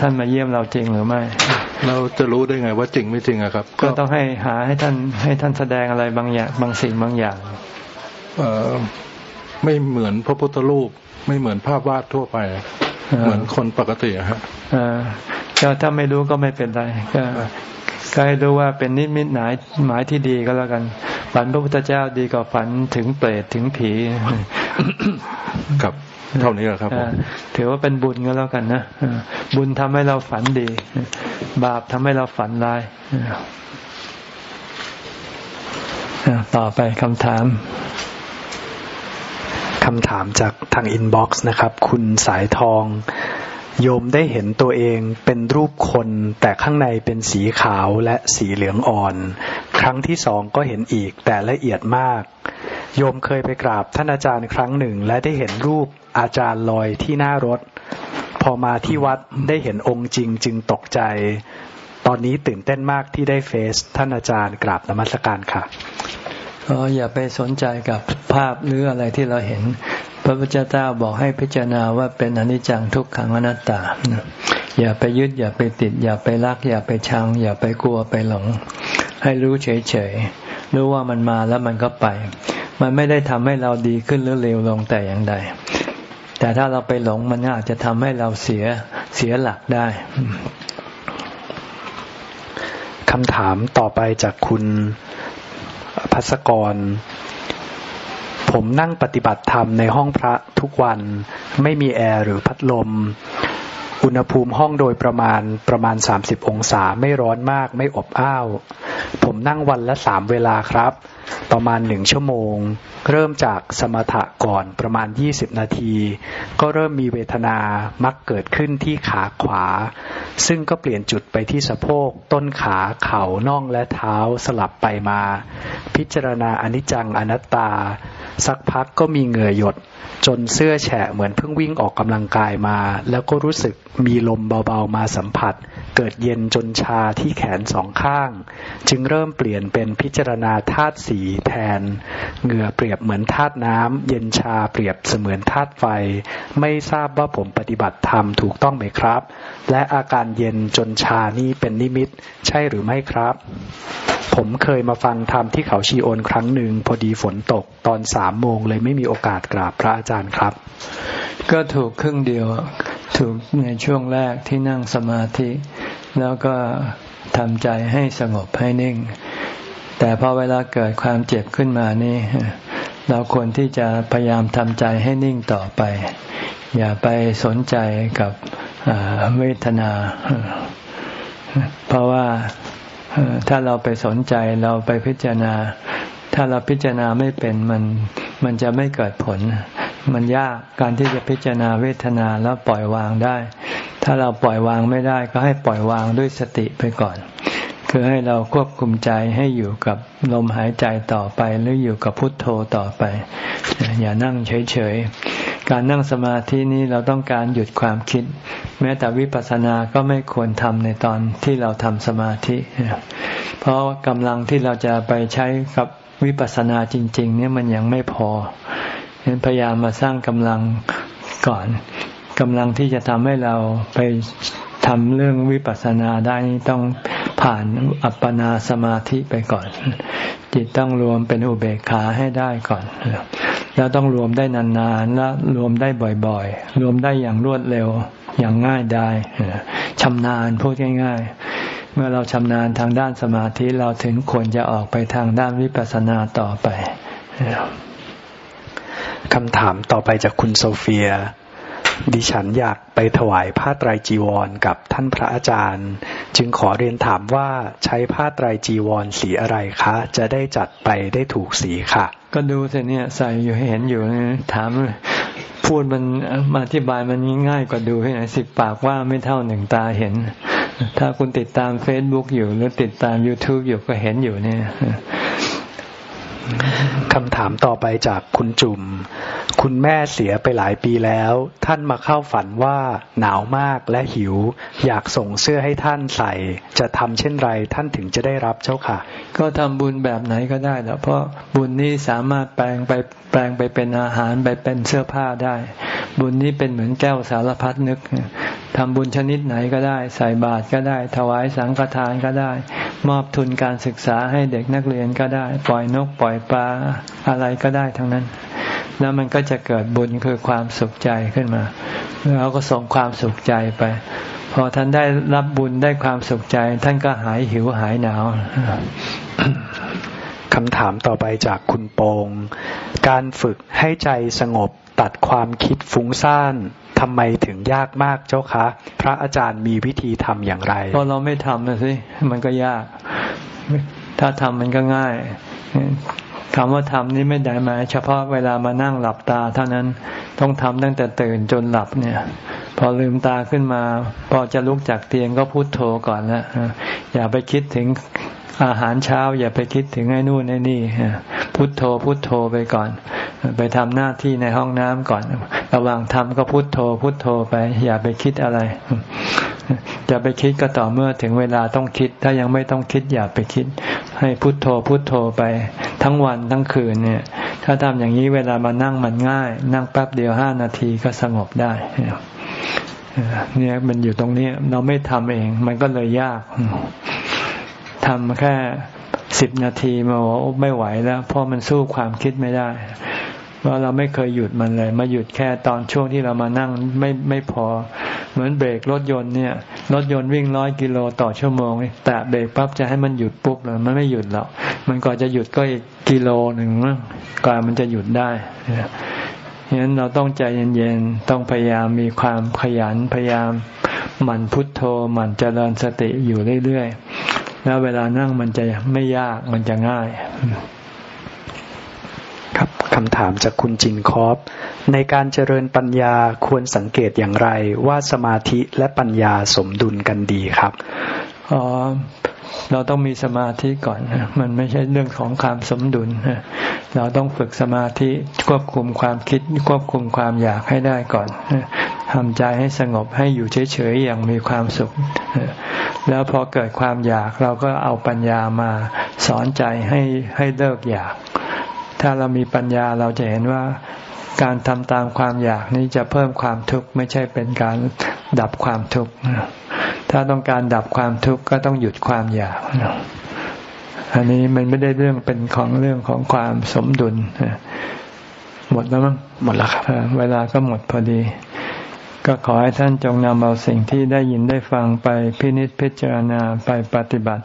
ท่านมาเยี่ยมเราจริงหรือไม่ เราจะรู้ได้ไงว่าจริงไม่จริงอะครับ ก็ต้องให้หาให้ท่านให้ท่านแสดงอะไรบางอย่างบางสิ่งบางอย่างเออไม่เหมือนพระพุทธรูป ไม่เหมือนภาพวาดทั่วไป เหมือนคนปกติอะครับก็ถ้าไม่รู้ก็ไม่เป็นไรก็ก็ให้รู้ว่าเป็นนิมิตหมายหมายที่ดีก็แล้วกัน ฝันพระพุทธเจ้าดีกว่าฝันถึงเปรตถึงผีครับเท่านี้แหละครับถือว่าเป็นบุญก็แล้วกันนะบุญทำให้เราฝันดี บาปทำให้เราฝันร้ายต่อไปคำถาม คำถามจากทาง inbox นะครับ คุณสายทอง โยมได้เห็นตัวเองเป็นรูปคนแต่ข้างในเป็นสีขาวและสีเหลืองอ่อน ครั้งที่สองก็เห็นอีกแต่ละเอียดมาก โยมเคยไปกราบท่านอาจารย์ครั้งหนึ่ง และได้เห็นรูปอาจารย์ลอยที่หน้ารถ พอมาที่วัดได้เห็นองค์จริงจึงตกใจ ตอนนี้ตื่นเต้นมากที่ได้เฟซท่านอาจารย์กราบนมัสการค่ะ ก็อย่าไปสนใจกับภาพหรืออะไรที่เราเห็น พระพุทธเจ้าบอกให้พิจารณาว่าเป็นอนิจจังทุกขังอนัตตา อย่าไปยึดอย่าไปติด อย่าไปรัก อย่าไปชัง อย่าไปกลัวไปหลง ให้รู้เฉยๆรู้ว่ามันมาแล้วมันก็ไป มันไม่ได้ทำให้เราดีขึ้นหรือเลวลงแต่อย่างใด แต่ถ้าเราไปหลงมันอาจจะทำให้เราเสียเสียหลักได้คำถามต่อไปจากคุณ พัสกร ผมนั่งปฏิบัติธรรมในห้องพระทุกวัน ไม่มีแอร์หรือพัดลม อุณหภูมิห้องโดยประมาณประมาณ 30 องศาไม่ร้อนมากไม่อบอ้าว ผมนั่งวันละสามเวลาครับ ประมาณหนึ่งชั่วโมง เริ่มจากสมถะก่อนประมาณ 20 นาที ก็เริ่มมีเวทนามักเกิดขึ้นที่ขาขวา ซึ่งก็เปลี่ยนจุดไปที่สะโพก ต้นขาเข่าน่องและเท้าสลับไปมา พิจารณาอนิจจังอนัตตา สักพักก็มีเหงื่อหยด จนเสื้อแฉะเหมือนเพิ่งวิ่งออกกำลังกายมา แล้วก็รู้สึกมีลมเบาๆมาสัมผัส เกิดเย็นจนชาที่แขนสองข้าง จึงเริ่มเปลี่ยนเป็นพิจารณาธาตุสีแทน เหงื่อเปรียบเหมือนธาตุน้ำเย็นชาเปรียบเสมือนธาตุไฟ ไม่ทราบว่าผมปฏิบัติธรรมถูกต้องไหมครับ และอาการเย็นจนชานี่เป็นนิมิต ใช่หรือไม่ครับ ผมเคยมาฟังธรรมที่เขาชีโอนครั้งหนึ่งพอดีฝนตกตอนสามโมงเลยไม่มีโอกาสกราบพระอาจารย์ครับ ก็ถูกครึ่งเดียวถูกในช่วงแรกที่นั่งสมาธิ แล้วก็ทำใจให้สงบให้นิ่ง แต่พอเวลาเกิดความเจ็บขึ้นมานี่เราควรที่จะพยายามทำใจให้นิ่งต่อไป อย่าไปสนใจกับเวทนา เพราะว่าถ้าเราไปสนใจเราไปพิจารณา ถ้าเราพิจารณาไม่เป็นมันมันจะไม่เกิดผล มันยากการที่จะพิจารณาเวทนาแล้วปล่อยวางได้ ถ้าเราปล่อยวางไม่ได้ก็ให้ปล่อยวางด้วยสติไปก่อน คือให้เราควบคุมใจให้อยู่กับลมหายใจต่อไป หรืออยู่กับพุทโธต่อไป อย่านั่งเฉยๆ การนั่งสมาธินี้เราต้องการหยุดความคิด แม้แต่วิปัสสนาก็ไม่ควรทำในตอนที่เราทำสมาธิ เพราะกำลังที่เราจะไปใช้กับวิปัสสนาจริง ๆ เนี่ยมันยังไม่พอฉะนั้นพยายามมาสร้างกำลังก่อนกำลังที่จะทำให้เราไป ทำเรื่องวิปัสสนาได้ต้องผ่านอัปปนาสมาธิไปก่อน จิตต้องรวมเป็นอุเบกขาให้ได้ก่อน แล้วต้องรวมได้นานๆและรวมได้บ่อยๆ รวมได้อย่างรวดเร็วอย่างง่ายได้ชำนาญพูดง่าย ๆ เมื่อเราชำนาญทางด้านสมาธิเราถึงควรจะออกไปทางด้านวิปัสสนาต่อไปคำถามต่อไปจากคุณโซเฟีย ดิฉันอยากไปถวายผ้าไตรจีวรกับท่านพระอาจารย์ จึงขอเรียนถามว่าใช้ผ้าไตรจีวรสีอะไรคะ จะได้จัดไปได้ถูกสีค่ะ ก็ดูสิเนี่ยใส่อยู่ให้เห็นอยู่ถามพูดมันมาอธิบายมันง่ายกว่าดูให้ไหนสิบปากว่าไม่เท่าหนึ่งตาเห็น ถ้าคุณติดตามเฟซบุ๊กอยู่หรือติดตาม YouTube อยู่ก็เห็นอยู่เนี่ย คำถามต่อไปจากคุณจุ่ม คุณแม่เสียไปหลายปีแล้ว ท่านมาเข้าฝันว่าหนาวมากและหิว อยากส่งเสื้อให้ท่านใส่ จะทำเช่นไรท่านถึงจะได้รับเจ้าค่ะ ก็ทำบุญแบบไหนก็ได้แล้วเพราะบุญนี้สามารถแปลงไปแปลงไปเป็นอาหารไปเป็นเสื้อผ้าได้ บุญนี้เป็นเหมือนแก้วสารพัดนึก ทำบุญชนิดไหนก็ได้ ใส่บาตรก็ได้ ถวายสังฆทานก็ได้ มอบทุนการศึกษาให้เด็กนักเรียนก็ได้ ปล่อยนกปล่อยปลาอะไรก็ได้ทั้งนั้น แล้วมันก็จะเกิดบุญคือความสุขใจขึ้นมาเราก็ส่งความสุขใจไป พอท่านได้รับบุญได้ความสุขใจ ท่านก็หายหิวหายหนาวคำถามต่อไปจากคุณโปง การฝึกให้ใจสงบตัดความคิดฟุ้งซ่าน ทำไมถึงยากมากเจ้าคะ พระอาจารย์มีวิธีทำอย่างไรเพราะเราไม่ทำนะสิมันก็ยาก ถ้าทำมันก็ง่ายคำว่าทำนี่ไม่ได้หมายเฉพาะเวลามานั่งหลับตา เท่านั้นต้องทำตั้งแต่ตื่นจนหลับเนี่ย พอลืมตาขึ้นมา พอจะลุกจากเตียงก็พุโทโธก่อนแล้วอย่าไปคิดถึงอาหารเช้า อย่าไปคิดถึงไอ้นู่นไอ้นี่พุโทโธพุโทโธไปก่อน ไปทำหน้าที่ในห้องน้ำก่อน ระหว่างทำก็พุโทโธ พุโทโธไป อย่าไปคิดอะไร จะไปคิดก็ต่อเมื่อถึงเวลาต้องคิด ถ้ายังไม่ต้องคิดอย่าไปคิด ให้พุโทโธ พุโทโธไป ทั้งวันทั้งคืนเนี่ย ถ้าทำอย่างนี้เวลามานั่งมันง่าย นั่งแป๊บเดียวห้านาทีก็สงบได้เนี่ยมันอยู่ตรงนี้เราไม่ทำเอง มันก็เลยยากทำแค่สิบนาทีมาว่าไม่ไหวแล้ว เพราะมันสู้ความคิดไม่ได้ ว่าเราไม่เคยหยุดมันเลย มาหยุดแค่ตอนช่วงที่เรามานั่งไม่ไม่พอ เหมือนเบรกรถยนต์เนี่ย รถยนต์วิ่งร้อยกิโลต่อชั่วโมง แต่เบรกปั๊บจะให้มันหยุดปุ๊บเลยมันไม่หยุดหรอกมันก่อนจะหยุดก็อีกกิโลหนึ่งกว่ามันจะหยุดได้ฉะนั้นเราต้องใจเย็นๆ ต้องพยายามมีความขยันพยายามหมั่นพุทโธหมั่นเจริญสติอยู่เรื่อยๆ แล้วเวลานั่งมันจะไม่ยากมันจะง่าย คำถามจากคุณจินคอปในการเจริญปัญญาควรสังเกตอย่างไรว่าสมาธิและปัญญาสมดุลกันดีครับอ๋อเราต้องมีสมาธิก่อน มันไม่ใช่เรื่องของความสมดุล เราต้องฝึกสมาธิควบคุมความคิดควบคุมความอยากให้ได้ก่อนหำใจให้สงบให้อยู่เฉยๆอย่างมีความสุข แล้วพอเกิดความอยากเราก็เอาปัญญามาสอนใจให้ให้เลิกอยาก ถ้าเรามีปัญญาเราจะเห็นว่าการทำตามความอยากนี้จะเพิ่มความทุกข์ไม่ใช่เป็นการดับความทุกข์ถ้าต้องการดับความทุกข์ก็ต้องหยุดความอยาก อันนี้มันไม่ได้เรื่องเป็นของเรื่องของความสมดุล หมดแล้วมั้งหมดแล้วครับ เวลาก็หมดพอดี ก็ขอให้ท่านจงนำเอาสิ่งที่ได้ยินได้ฟังไปพินิจพิจารณาไปปฏิบัติ